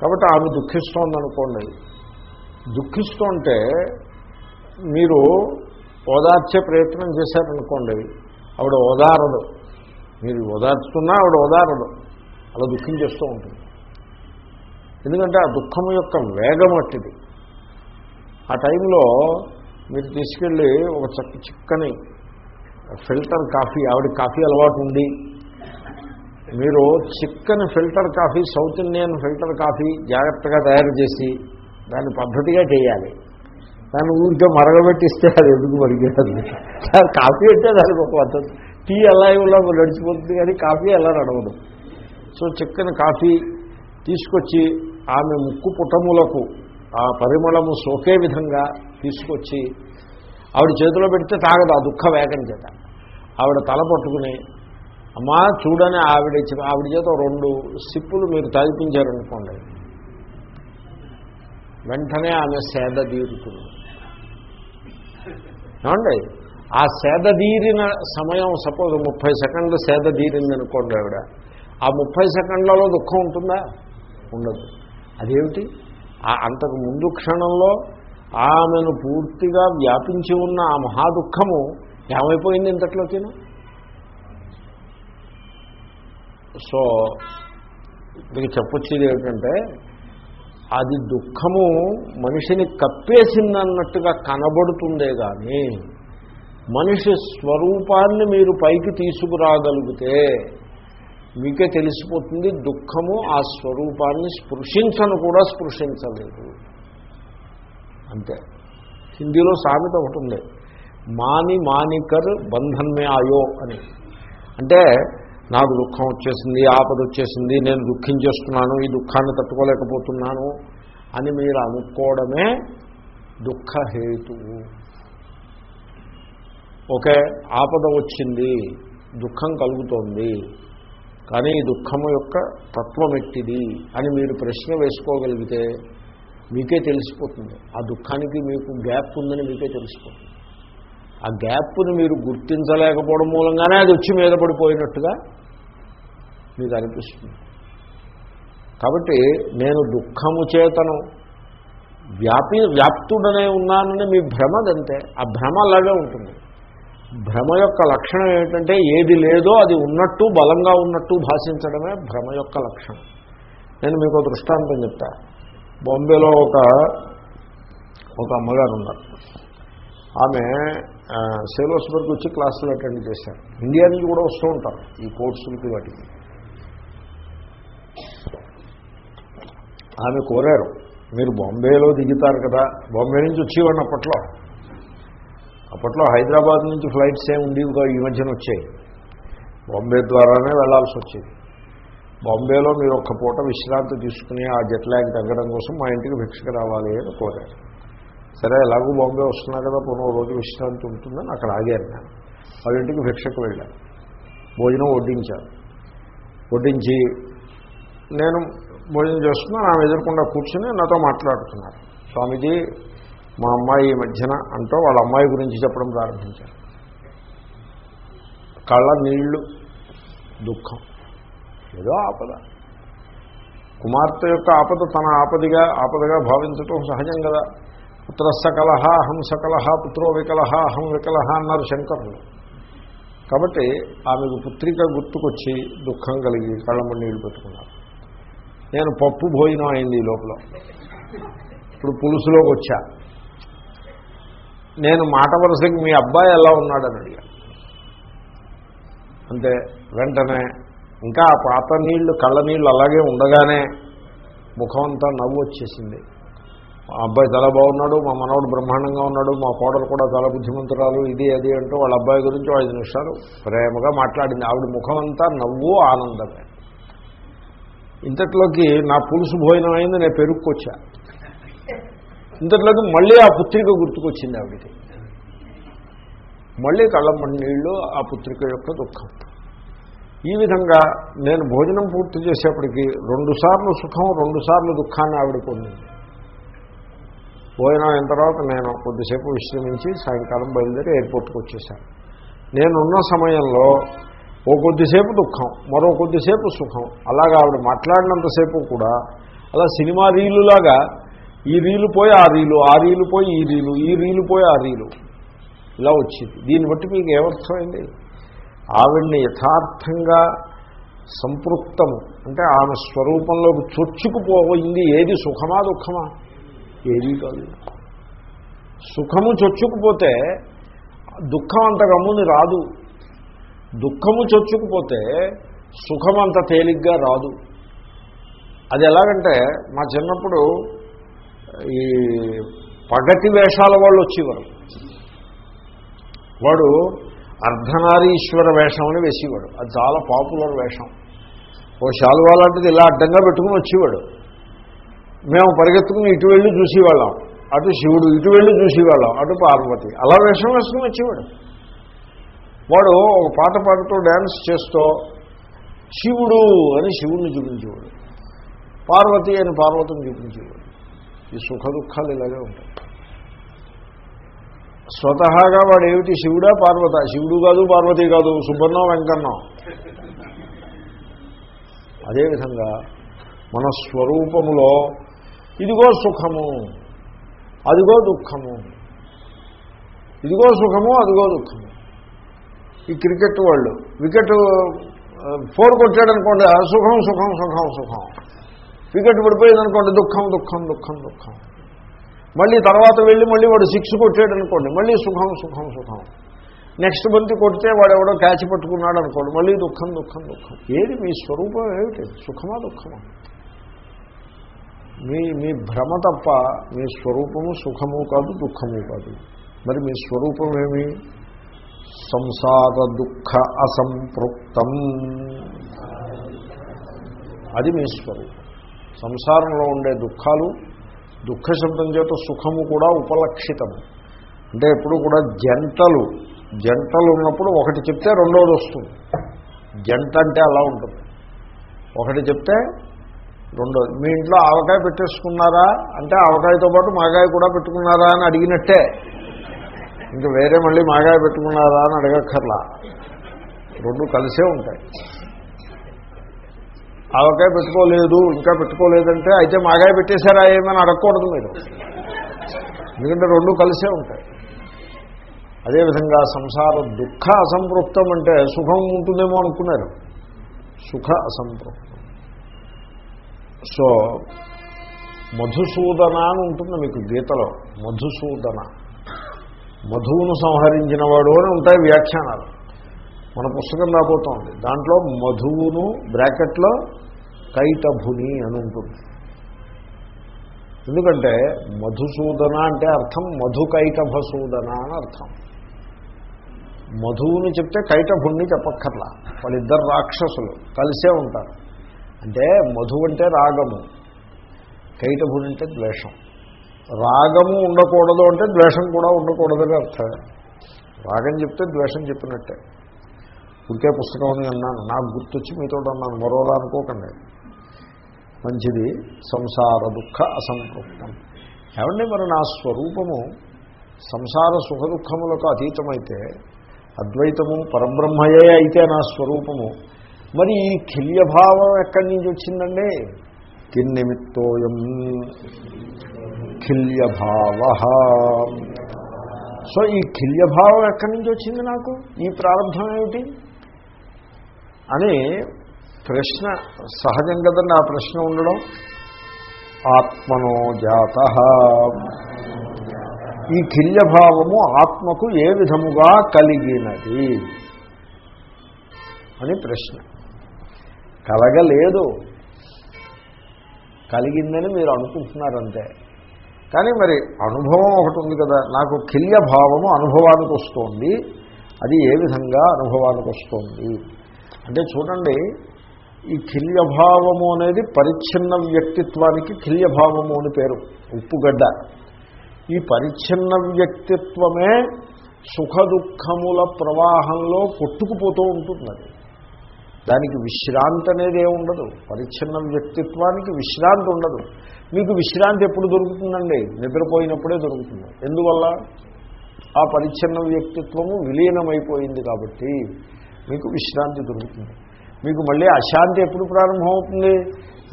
కాబట్టి ఆమె దుఃఖిస్తోందనుకోండి. దుఃఖిస్తుంటే మీరు ఓదార్చే ప్రయత్నం చేశారనుకోండి. ఆవిడ ఓదారదు. మీరు ఓదార్చుతున్నా ఆవిడ ఓదారదు. అలా దుఃఖం చేస్తూ ఉంటుంది. ఎందుకంటే ఆ దుఃఖం యొక్క వేగం అట్టిది. ఆ టైంలో మీరు తీసుకెళ్ళి ఒక చక్క చిక్కని ఫిల్టర్ కాఫీ ఆవిడ కాఫీ అలవాటు ఉంది. మీరు చిక్కని filter coffee south Indian filter coffee జాగ్రత్తగా తయారు చేసి దాన్ని పద్ధతిగా చేయాలి. దాన్ని ఊరికే మరగబెట్టిస్తే అది ఎందుకు మరిగేది? కాఫీ అంటే దానికి ఒక పద్ధతి. టీ ఎలా ఇవ్వలో నడిచిపోతుంది కానీ కాఫీ ఎలా నడవదు. సో చిక్కని కాఫీ తీసుకొచ్చి ఆమె ముక్కు పుటములకు ఆ పరిమళము సోకే విధంగా తీసుకొచ్చి ఆవిడ చేతిలో పెడితే తాగదు ఆ దుఃఖ వేగం చేత. ఆవిడ తల పట్టుకుని అమ్మా చూడని ఆవిడ ఇచ్చిన ఆవిడ చేత రెండు సిప్పులు మీరు తాగిపించారనుకోండి. వెంటనే ఆమె సేద తీరుతుంది. ఏమండి? ఆ సేదదీరిన సమయం సపోజ్ ముప్పై సెకండ్లు సేద అనుకోండి ఆవిడ ఆ ముప్పై సెకండ్లలో దుఃఖం ఉంటుందా? ఉండదు. అదేమిటి? ఆ అంతకు ముందు క్షణంలో ఆమెను పూర్తిగా వ్యాపించి ఉన్న ఆ మహాదుఖము ఏమైపోయింది ఇంతట్లోకినా సో మీకు చెప్పొచ్చేది ఏమిటంటే అది దుఃఖము మనిషిని కప్పేసిందన్నట్టుగా కనబడుతుందే కానీ మనిషి స్వరూపాన్ని మీరు పైకి తీసుకురాగలిగితే మీకే తెలిసిపోతుంది దుఃఖము ఆ స్వరూపాన్ని స్పృశించను కూడా స్పృశించలేదు. అంతే. హిందీలో సామెత ఒకటి ఉంది. మాని మానికర్ బంధన్మే ఆయో అని. అంటే నాకు దుఃఖం వచ్చేసింది ఆపద వచ్చేసింది నేను దుఃఖించేస్తున్నాను ఈ దుఃఖాన్ని తట్టుకోలేకపోతున్నాను అని మీరు అనుకోవడమే దుఃఖహేతువు. ఓకే ఆపద వచ్చింది దుఃఖం కలుగుతోంది కానీ ఈ దుఃఖము యొక్క తత్వం ఎట్టిది అని మీరు ప్రశ్న వేసుకోగలిగితే మీకే తెలిసిపోతుంది. ఆ దుఃఖానికి మీకు గ్యాప్ ఉందని మీకే తెలిసిపోతుంది. ఆ గ్యాప్ని మీరు గుర్తించలేకపోవడం మూలంగానే అది వచ్చి మీద పడిపోయినట్టుగా మీకు అనిపిస్తుంది. కాబట్టి నేను దుఃఖము చేతను వ్యాపి వ్యాప్తుడనే ఉన్నానని మీ భ్రమదంతే. ఆ భ్రమ అలాగే ఉంటుంది. భ్రమ యొక్క లక్షణం ఏమిటంటే ఏది లేదో అది ఉన్నట్టు బలంగా ఉన్నట్టు భాషించడమే భ్రమ యొక్క లక్షణం. నేను మీకు దృష్టాంతం చెప్తా. బాంబేలో ఒక ఒక అమ్మగారు ఉన్నారు. ఆమె సేలోస్బర్గ్ వచ్చి క్లాసులు అటెండ్ చేశారు. ఇండియా నుంచి కూడా వస్తూ ఉంటారు ఈ కోర్సులకి వాటికి. ఆమె కోరారు మీరు బాంబేలో దిగుతారు కదా బాంబే నుంచి వచ్చేవాడిని అప్పట్లో. అప్పట్లో హైదరాబాద్ నుంచి ఫ్లైట్స్ ఏమి ఉండేవి ఈ మధ్యన వచ్చాయి. బాంబే ద్వారానే వెళ్ళాల్సి వచ్చేది. బాంబేలో మీరు ఒక్క పూట విశ్రాంతి తీసుకుని ఆ జెట్ ల్యాగ్ తగ్గడం కోసం మా ఇంటికి భిక్షకు రావాలి అని కోరారు. సరే ఎలాగో బాంబే వస్తున్నా కదా పోనీ రోజు విశ్రాంతి ఉంటుందని అక్కడ ఆగారు నేను వాళ్ళ ఇంటికి భిక్షకు వెళ్ళాను భోజనం వడ్డించాను వడ్డించి నేను భోజనం చేస్తున్నాను ఆమె ఎదురకుండా కూర్చుని నాతో మాట్లాడుతున్నారు. స్వామీజీ మా అమ్మాయి ఈ మధ్యన అంటూ వాళ్ళ అమ్మాయి గురించి చెప్పడం ప్రారంభించారు. కళ్ళ నీళ్ళు దుఃఖం ఏదో ఆపద. కుమార్తె యొక్క ఆపద తన ఆపదిగా ఆపదగా భావించటం సహజం కదా. పుత్ర సకలహ అహం సకలహ పుత్రో వికలహ అహం వికలహ అన్నారు శంకరులు. కాబట్టి ఆమెకు పుత్రిక గుర్తుకొచ్చి దుఃఖం కలిగి కళ్ళమ్మ నీళ్ళు పెట్టుకున్నారు. నేను పప్పు భోజనం అయింది ఈ లోపల. ఇప్పుడు పులుసులోకి వచ్చా. నేను మాట వరుసకి మీ అబ్బాయి ఎలా ఉన్నాడని అడిగాను అంటే వెంటనే ఇంకా ఆ పాత నీళ్ళు కళ్ళ నీళ్ళు అలాగే ఉండగానే ముఖం అంతా నవ్వు వచ్చేసింది. మా అబ్బాయి చాలా బాగున్నాడు మా మనవడు బ్రహ్మాండంగా ఉన్నాడు మా కోడలు కూడా చాలా బుద్ధిమంతురాలు ఇది అది అంటూ వాళ్ళ అబ్బాయి గురించి ఐదు నిమిషాలు ప్రేమగా మాట్లాడింది. ఆవిడ ముఖం అంతా నవ్వు ఆనందమే. ఇంతట్లోకి నా పులుసు భోజనం అయింది నేను పెరుక్కొచ్చా. ఇంతట్లోకి మళ్ళీ ఆ పుత్రిక గుర్తుకొచ్చింది ఆవిడ మళ్ళీ కళ్ళమ్మడి నీళ్ళు ఆ పుత్రిక యొక్క దుఃఖం. ఈ విధంగా నేను భోజనం పూర్తి చేసేప్పటికీ రెండుసార్లు సుఖం రెండుసార్లు దుఃఖాన్ని ఆవిడ పొందింది. భోజనం అయిన తర్వాత నేను కొద్దిసేపు విశ్రమించి సాయంకాలం బయలుదేరి ఎయిర్పోర్ట్కి వచ్చేసాను. నేనున్న సమయంలో ఓ కొద్దిసేపు దుఃఖం మరో కొద్దిసేపు సుఖం. అలాగా ఆవిడ మాట్లాడినంతసేపు కూడా అలా సినిమా రీలులాగా ఈ రీలు పోయి ఆ రీలు ఆ రీలు పోయి ఈ రీలు ఈ రీలు పోయి ఆ రీలు. ఇలా వచ్చింది. దీన్ని బట్టి మీకు ఏమర్థమైంది? ఆవిడ్ని యథార్థంగా సంపృక్తము అంటే ఆమె స్వరూపంలోకి చొచ్చుకుపోయింది. ఏది సుఖమా దుఃఖమా? ఏదీ కాదు. సుఖము చొచ్చుకుపోతే దుఃఖం అంత గమ్ముని రాదు. దుఃఖము చొచ్చుకుపోతే సుఖం అంత తేలిగ్గా రాదు. అది ఎలాగంటే మా చిన్నప్పుడు ఈ పగటి వేషాల వాళ్ళు వచ్చేవారు. వాడు అర్ధనారీశ్వర వేషం అని వేసేవాడు. అది చాలా పాపులర్ వేషం. ఓ శాలువా లాంటిది ఇలా అడ్డంగా పెట్టుకుని వచ్చేవాడు. మేము పరిగెత్తుకుని ఇటు వెళ్ళి చూసేవాళ్ళం. అటు శివుడు ఇటు వెళ్ళి చూసేవాళ్ళం. అటు పార్వతి. అలా వేషం వేసుకుని వచ్చేవాడు. వాడు ఒక పాట పాడుతూ డ్యాన్స్ చేస్తూ శివుడు అని శివుడిని చూపించేవాడు. పార్వతి అని పార్వతిని చూపించేవాడు. ఈ సుఖ దుఃఖాలు ఇలాగే ఉంటాయి. స్వతహాగా వాడు ఏమిటి శివుడా పార్వత? శివుడు కాదు పార్వతి కాదు సుబ్బన్నో వెంకన్న. అదేవిధంగా మన స్వరూపములో ఇదిగో సుఖము అదిగో దుఃఖము. ఇదిగో సుఖము అదిగో దుఃఖము. ఈ క్రికెట్ వాళ్ళు వికెట్ ఫోర్ కొట్టాడనుకోండి ఆ సుఖం సుఖం సుఖం సుఖం. వికెట్ పడిపోయిందనుకోండి దుఃఖం దుఃఖం దుఃఖం దుఃఖం. మళ్ళీ తర్వాత వెళ్ళి మళ్ళీ వాడు సిక్స్ కొట్టాడు అనుకోండి మళ్ళీ సుఖం సుఖం సుఖం. నెక్స్ట్ బంతి కొడితే వాడు ఎవడో క్యాచ్ పట్టుకున్నాడు అనుకోండి మళ్ళీ దుఃఖం దుఃఖం దుఃఖం. ఏది మీ స్వరూపం ఏమిటి? సుఖమా దుఃఖమా? మీ మీ భ్రమ తప్ప మీ స్వరూపము సుఖము కాదు దుఃఖము కాదు. మరి మీ స్వరూపమేమి సంసార దుఃఖ అసంపృక్తం అది మీ స్వరూపం. సంసారంలో ఉండే దుఃఖాలు దుఃఖ శబ్దం చేత సుఖము కూడా ఉపలక్షితము. అంటే ఎప్పుడు కూడా జంటలు జంటలు ఉన్నప్పుడు ఒకటి చెప్తే రెండోది వస్తుంది. జంట అంటే అలా ఉంటుంది. ఒకటి చెప్తే రెండోది. మీ ఇంట్లో ఆవకాయ పెట్టేసుకున్నారా అంటే ఆవకాయతో పాటు మాగాయ కూడా పెట్టుకున్నారా అని అడిగినట్టే. ఇంకా వేరే మళ్ళీ మాగాయ పెట్టుకున్నారా అని అడగక్కర్లా. రెండు కలిసే ఉంటాయి. ఆవకాయ పెట్టుకోలేదు ఇంకా పెట్టుకోలేదంటే అయితే మాగాయ పెట్టేశారా ఏమని అడగకూడదు మీరు. ఎందుకంటే రెండు కలిసే ఉంటాయి. అదేవిధంగా సంసార దుఃఖ అసంతృప్తం అంటే సుఖం ఉంటుందేమో అనుకున్నారు. సుఖ అసంతృప్తం సో మధుసూదన అని ఉంటుంది మీకు గీతలో. మధుసూదన. మధువును సంహరించిన వాడు అని ఉంటాయి వ్యాఖ్యానాలు. మన పుస్తకం రాబోతోంది. దాంట్లో మధువును బ్రాకెట్లో కైటభుని అని ఉంటుంది ఎందుకంటే మధుసూదన అంటే అర్థం మధు కైటభసూదన అని అర్థం. మధువుని చెప్తే కైటభుణ్ణి చెప్పక్కర్లా. వాళ్ళిద్దరు రాక్షసులు కలిసే ఉంటారు. అంటే మధు అంటే రాగము కైటభుని అంటే ద్వేషం. రాగము ఉండకూడదు అంటే ద్వేషం కూడా ఉండకూడదని అర్థం. రాగం చెప్తే ద్వేషం చెప్పినట్టే. ఇంకే పుస్తకం అని అన్నాను. నాకు గుర్తొచ్చి మీతో అన్నాను. మరోలా అనుకోకండి. మంచిది సంసార దుఃఖ అసంతృప్తం. ఏమండి మరి నా స్వరూపము సంసార సుఖ దుఃఖములకు అతీతమైతే అద్వైతము పరబ్రహ్మయే అయితే నా స్వరూపము. మరి ఈ కిల్యభావం ఎక్కడి నుంచి వచ్చిందండి? కిన్నిమిత్తోయం కిల్యభావ. సో ఈ కిల్యభావం ఎక్కడి నుంచి వచ్చింది నాకు? ఈ ప్రారంభం ఏమిటి? అని ప్రశ్న సహజం కదండి ఆ ప్రశ్న ఉండడం? ఆత్మనో జాత. ఈ కిల్యభావము ఆత్మకు ఏ విధముగా కలిగినది? అని ప్రశ్న. కలగలేదు. కలిగిందని మీరు అనుకుంటున్నారంతే. కానీ మరి అనుభవం ఒకటి ఉంది కదా. నాకు కిల్య భావము అనుభవానికి వస్తోంది. అది ఏ విధంగా అనుభవానికి వస్తోంది? అంటే చూడండి ఈ కిల్యభావము అనేది పరిచ్ఛిన్న వ్యక్తిత్వానికి కిల్యభావము అని పేరు ఉప్పుగడ్డ. ఈ పరిచ్ఛిన్న వ్యక్తిత్వమే సుఖ దుఃఖముల ప్రవాహంలో కొట్టుకుపోతూ ఉంటుంది దానికి విశ్రాంతి అనేది ఏముండదు పరిచ్ఛిన్న వ్యక్తిత్వానికి విశ్రాంతి ఉండదు. మీకు విశ్రాంతి ఎప్పుడు దొరుకుతుందండి? నిద్రపోయినప్పుడే దొరుకుతుంది. ఎందువల్ల? ఆ పరిచ్ఛిన్న వ్యక్తిత్వము విలీనమైపోయింది కాబట్టి మీకు విశ్రాంతి దొరుకుతుంది. మీకు మళ్ళీ అశాంతి ఎప్పుడు ప్రారంభమవుతుంది?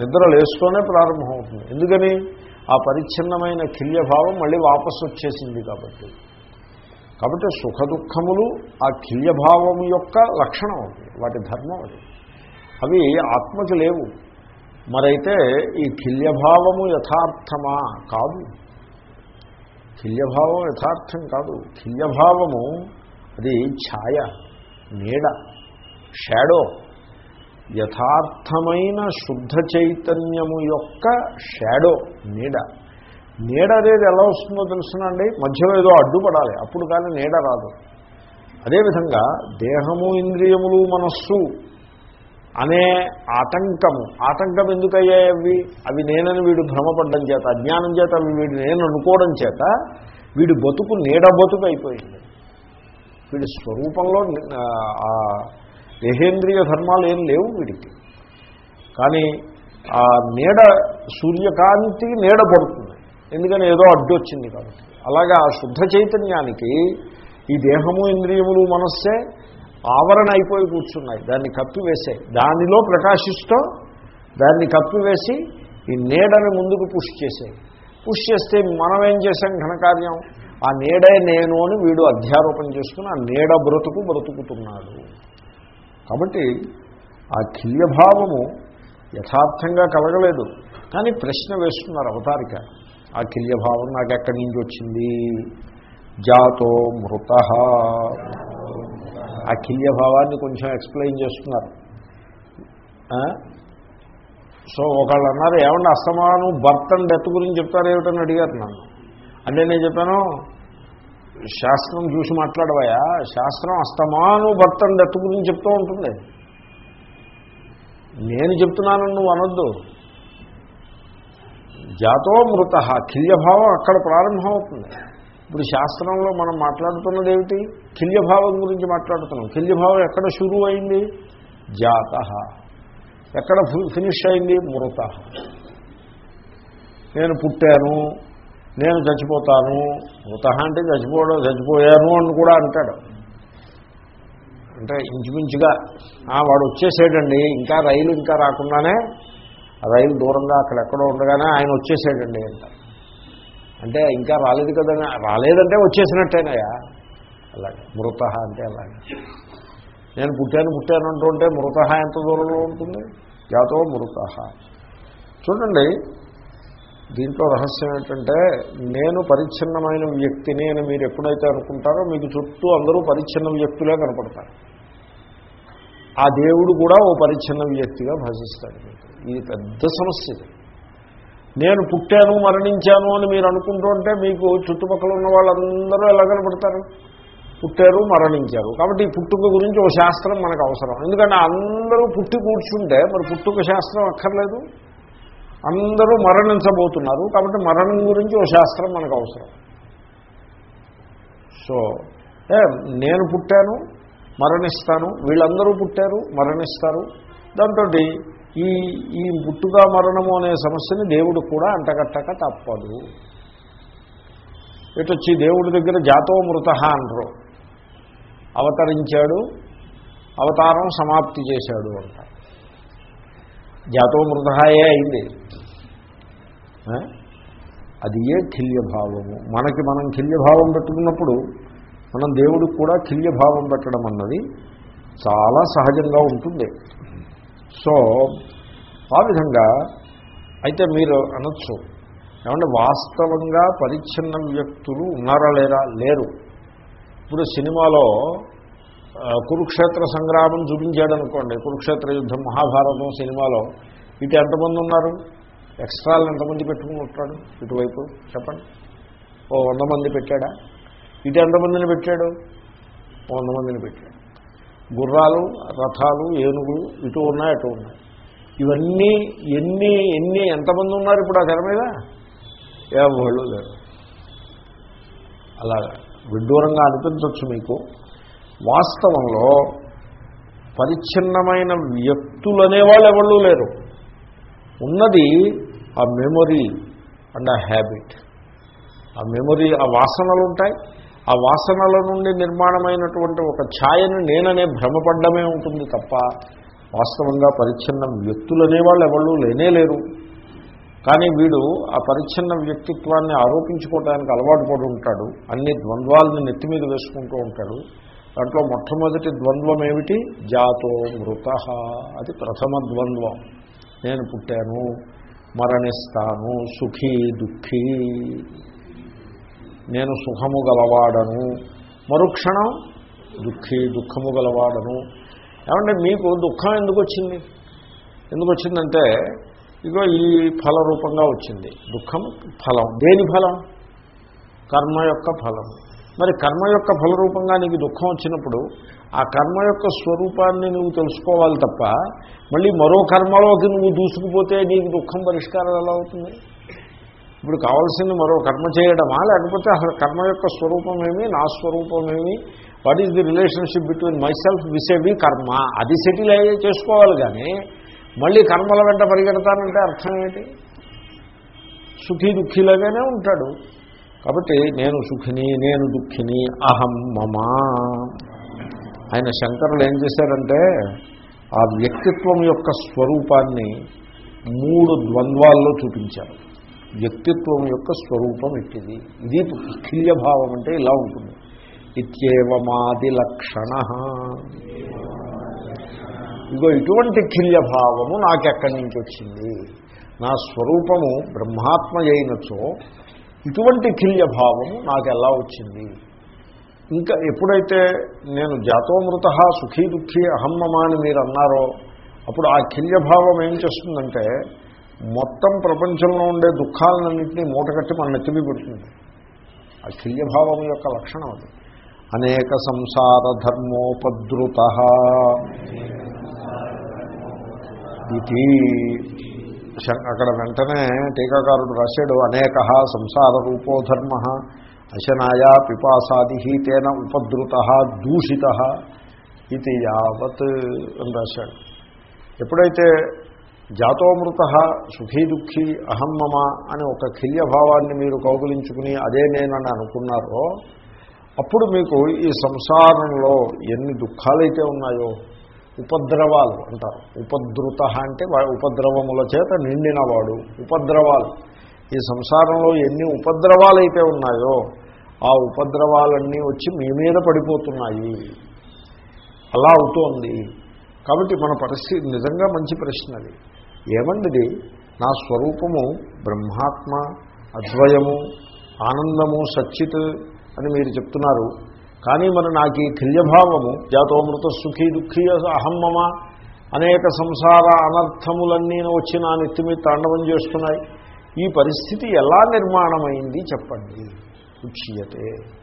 నిద్ర లేస్తూనే ప్రారంభమవుతుంది. ఎందుకని? ఆ పరిచ్ఛిన్నమైన కిల్యభావం మళ్ళీ వాపసు వచ్చేసింది కాబట్టి. కాబట్టి సుఖ దుఃఖములు ఆ కిల్యభావం యొక్క లక్షణం అది వాటి ధర్మం అది. అవి ఆత్మకి లేవు. మరైతే ఈ కిల్యభావము యథార్థమా? కాదు. కిల్యభావం యథార్థం కాదు. కిల్యభావము అది ఛాయ నీడ షాడో యథార్థమైన శుద్ధ చైతన్యము యొక్క షాడో నీడ. నీడ అనేది ఎలా వస్తుందో తెలుసునండి? మధ్యలో ఏదో అడ్డుపడాలి. అప్పుడు కానీ నీడ రాదు. అదేవిధంగా దేహము ఇంద్రియములు మనస్సు అనే ఆటంకము. ఆటంకం ఎందుకయ్యాయి అవి? అవి నేనని వీడు భ్రమపడ్డం చేత అజ్ఞానం చేత అవి వీడు నేను అనుకోవడం చేత వీడి బతుకు నీడ బతుకు అయిపోయింది వీడి స్వరూపంలో దేహేంద్రియ ధర్మాలు ఏం లేవు వీడికి. కానీ ఆ నీడ సూర్యకాంతి నీడ పడుతుంది. ఎందుకని ఏదో అడ్డు వచ్చింది కాబట్టి. అలాగా ఆ శుద్ధ చైతన్యానికి ఈ దేహము ఇంద్రియములు మనస్సే ఆవరణ అయిపోయి కూర్చున్నాయి. దాన్ని కప్పివేసాయి దానిలో ప్రకాశిస్తూ దాన్ని కప్పివేసి ఈ నీడని ముందుకు పుష్ చేసాయి పుష్ చేస్తే మనం ఏం చేసాం ఘనకార్యం? ఆ నీడే నేను అని వీడు అధ్యారోపణ చేసుకుని ఆ నీడ బ్రతుకు బ్రతుకుతున్నాడు. కాబట్టి ఆ కిల్యభావము యథార్థంగా కలగలేదు. కానీ ప్రశ్న వేస్తున్నారు అవతారిక. ఆ కిల్యభావం నాకు ఎక్కడి నుంచి వచ్చింది? జాతో మృత. ఆ కిల్యభావాన్ని కొంచెం ఎక్స్ప్లెయిన్ చేస్తున్నారు. సో ఒకళ్ళు అన్నారు ఏమన్నా అస్తమాను బర్త్ అండ్ డెత్ గురించి చెప్తారు ఏమిటని అడిగారు నన్ను. అంటే నేను చెప్పాను శాస్త్రం చూసి మాట్లాడవయా శాస్త్రం అస్తమాను భర్తను దత్తు గురించి చెప్తూ ఉంటుంది. నేను చెప్తున్నాను నువ్వు అనొద్దు. జాతో మృత కిల్యభావం అక్కడ ప్రారంభమవుతుంది. ఇప్పుడు శాస్త్రంలో మనం మాట్లాడుతున్నది ఏమిటి కిల్యభావం గురించి మాట్లాడుతున్నాం. కిల్యభావం ఎక్కడ షురు అయింది జాత. ఎక్కడ ఫినిష్ అయింది? మృత. నేను పుట్టాను. నేను చచ్చిపోతాను మృత అంటే చచ్చిపోవడం చచ్చిపోయాను అని కూడా అంటాడు. అంటే ఇంచుమించుగా వాడు వచ్చేసాడండి ఇంకా రైలు ఇంకా రాకుండానే ఆ రైలు దూరంగా అక్కడెక్కడో ఉండగానే ఆయన వచ్చేసాడండి అంటారు అంటే ఇంకా రాలేదు కదని రాలేదంటే వచ్చేసినట్టేనయా అలాగే మృత అంటే అలాగే. నేను పుట్టాను పుట్టాను అంటుంటే మృత ఎంత దూరంలో ఉంటుంది? జాతో మృత చూడండి దీంట్లో రహస్యం ఏంటంటే నేను పరిచ్ఛిన్నమైన వ్యక్తిని అని మీరు ఎప్పుడైతే అనుకుంటారో మీకు చుట్టూ అందరూ పరిచ్ఛిన్న వ్యక్తులే కనపడతారు. ఆ దేవుడు కూడా ఓ పరిచ్ఛిన్న వ్యక్తిగా భాషిస్తాడు. మీకు ఇది పెద్ద సమస్య. నేను పుట్టాను మరణించాను అని మీరు అనుకుంటుంటే మీకు చుట్టుపక్కల ఉన్న వాళ్ళందరూ ఎలా కనపడతారు? పుట్టారు మరణించారు. కాబట్టి ఈ పుట్టుక గురించి ఒక శాస్త్రం మనకు అవసరం. ఎందుకంటే అందరూ పుట్టి కూర్చుంటే మరి పుట్టుక శాస్త్రం అక్కర్లేదు. అందరూ మరణించబోతున్నారు కాబట్టి మరణం గురించి ఓ శాస్త్రం మనకు అవసరం. సో ఏ నేను పుట్టాను మరణిస్తాను వీళ్ళందరూ పుట్టారు మరణిస్తారు. దాంతో ఈ ఈ పుట్టుక మరణము అనే సమస్యని దేవుడు కూడా అంటగట్టక తప్పదు. ఇటొచ్చి దేవుడి దగ్గర జాతో మృత అంటారు. అవతరించాడు అవతారం సమాప్తి చేశాడు అంటారు. జాతో మృతహాయే అయింది. అది ఏ కిల్యభావము మనకి మనం కిల్యభావం పెట్టుకున్నప్పుడు మనం దేవుడికి కూడా కిల్యభావం పెట్టడం అన్నది చాలా సహజంగా ఉంటుంది. సో ఆ విధంగా అయితే మీరు అనొచ్చు. ఏమంటే వాస్తవంగా పరిచ్ఛిన్న వ్యక్తులు ఉన్నారా లేరా? లేరు. ఇప్పుడు సినిమాలో కురుక్షేత్ర సంగ్రామం చూపించాడనుకోండి కురుక్షేత్ర యుద్ధం మహాభారతం సినిమాలో ఇటు ఎంతమంది ఉన్నారు? ఎక్స్ట్రాలు ఎంతమంది పెట్టుకుని ఉంటాడు? ఇటువైపు చెప్పండి. ఓ వంద మంది పెట్టాడా? ఇటు ఎంతమందిని పెట్టాడు? ఓ వంద మందిని పెట్టాడు. గుర్రాలు రథాలు ఏనుగులు ఇటు ఉన్నాయి అటు ఉన్నాయి. ఇవన్నీ ఎన్ని ఎన్ని ఎంతమంది ఉన్నారు ఇప్పుడు ఆ తెర మీద? ఎవళ్ళు లేరు. అలా విడ్డూరంగా అనిపించవచ్చు మీకు. వాస్తవంలో పరిచ్ఛిన్నమైన వ్యక్తులు అనేవాళ్ళు ఎవళ్ళు లేరు. ఉన్నది ఆ మెమొరీ అండ్ ఆ హ్యాబిట్. ఆ మెమొరీ ఆ వాసనలు ఉంటాయి ఆ వాసనల నుండి నిర్మాణమైనటువంటి ఒక ఛాయను నేననే భ్రమపడ్డమే ఉంటుంది తప్ప వాస్తవంగా పరిచ్ఛిన్న వ్యక్తులు అనేవాళ్ళు ఎవళ్ళు లేనే లేరు. కానీ వీడు ఆ పరిచ్ఛిన్న వ్యక్తిత్వాన్ని ఆరోపించుకోవడానికి అలవాటు పడి ఉంటాడు అన్ని ద్వంద్వాలను నెత్తి మీద వేసుకుంటూ ఉంటాడు. దాంట్లో మొట్టమొదటి ద్వంద్వం ఏమిటి జాతో మృత. అది ప్రథమ ద్వంద్వం. నేను పుట్టాను మరణిస్తాను సుఖీ దుఃఖీ. నేను సుఖము గలవాడను మరుక్షణం దుఃఖీ దుఃఖము గలవాడను. ఏమంటే మీకు దుఃఖం ఎందుకు వచ్చింది ఎందుకు వచ్చిందంటే ఇగో ఈ ఫల రూపంగా వచ్చింది. దుఃఖం ఫలం. దేని ఫలం? కర్మ యొక్క ఫలం. మరి కర్మ యొక్క ఫలరూపంగా నీకు దుఃఖం వచ్చినప్పుడు ఆ కర్మ యొక్క స్వరూపాన్ని నువ్వు తెలుసుకోవాలి తప్ప మళ్ళీ మరో కర్మలోకి నువ్వు దూసుకుపోతే నీకు దుఃఖం పరిష్కారం ఎలా అవుతుంది? ఇప్పుడు కావాల్సింది మరో కర్మ చేయడమా? లేకపోతే అసలు కర్మ యొక్క స్వరూపమేమి? నా స్వరూపమేమి? What is the relationship between my self vis-a-vis karma? అది సెటిల్ అయ్యే చేసుకోవాలి కానీ మళ్ళీ కర్మల వెంట పరిగెడతానంటే అర్థం ఏంటి? సుఖీ దుఃఖీలాగానే ఉంటాడు. కాబట్టి నేను సుఖిని నేను దుఃఖిని అహం మమా. ఆయన శంకరులు ఏం చేశారంటే ఆ వ్యక్తిత్వం యొక్క స్వరూపాన్ని మూడు ద్వంద్వాల్లో చూపించారు. వ్యక్తిత్వం యొక్క స్వరూపం ఇట్టిది. ఇది కిల్యభావం అంటే ఇలా ఉంటుంది. ఇత్యేవమాది లక్షణ. ఇగో ఇటువంటి కిల్యభావము నాకెక్కడి నుంచి వచ్చింది? నా స్వరూపము బ్రహ్మాత్మ ఇటువంటి కిల్యభావము నాకు ఎలా వచ్చింది? ఇంకా ఎప్పుడైతే నేను జాతోమృత సుఖీ దుఃఖీ అహమ్మమ అని మీరు అన్నారో అప్పుడు ఆ కిల్యభావం ఏం చేస్తుందంటే మొత్తం ప్రపంచంలో ఉండే దుఃఖాలన్నింటినీ మూటగట్టి మన నెత్తిమి పెడుతుంది. ఆ కిల్యభావం యొక్క లక్షణం అది. అనేక సంసార ధర్మోపద్రుత. ఇది అక్కడ వెంటనే టీకాకారుడు రాశాడు అనేక సంసార రూపోధర్మ అశనాయా పిపాసాది తేన ఉపద్రుత దూషిత ఇది యావత్ అని రాశాడు. ఎప్పుడైతే జాతోమృత సుఖీ దుఃఖీ అహం మమ అని ఒక కిల్యభావాన్ని మీరు కౌగులించుకుని అదే నేనని అనుకున్నారో అప్పుడు మీకు ఈ సంసారంలో ఎన్ని దుఃఖాలైతే ఉన్నాయో ఉపద్రవాలు అంటారు. ఉపద్రుత అంటే ఉపద్రవముల చేత నిండినవాడు. ఉపద్రవాలు. ఈ సంసారంలో ఎన్ని ఉపద్రవాలు అయితే ఉన్నాయో ఆ ఉపద్రవాలన్నీ వచ్చి మీ మీద పడిపోతున్నాయి. అలా అవుతోంది. కాబట్టి మన పరిస్థితి నిజంగా మంచి ప్రశ్న అది. ఏమండిది? నా స్వరూపము బ్రహ్మాత్మ అద్వయము ఆనందము సచ్చిత్ అని మీరు చెప్తున్నారు. కానీ మరి నాకు ఈ కిల్యభావము జాతోమృత సుఖీ దుఃఖీ అహమ్మమ అనేక సంసార అనర్థములన్నీ వచ్చి నా నెత్తిమీద తాండవం చేస్తున్నాయి. ఈ పరిస్థితి ఎలా నిర్మాణమైంది చెప్పండి. ఉచ్యతే.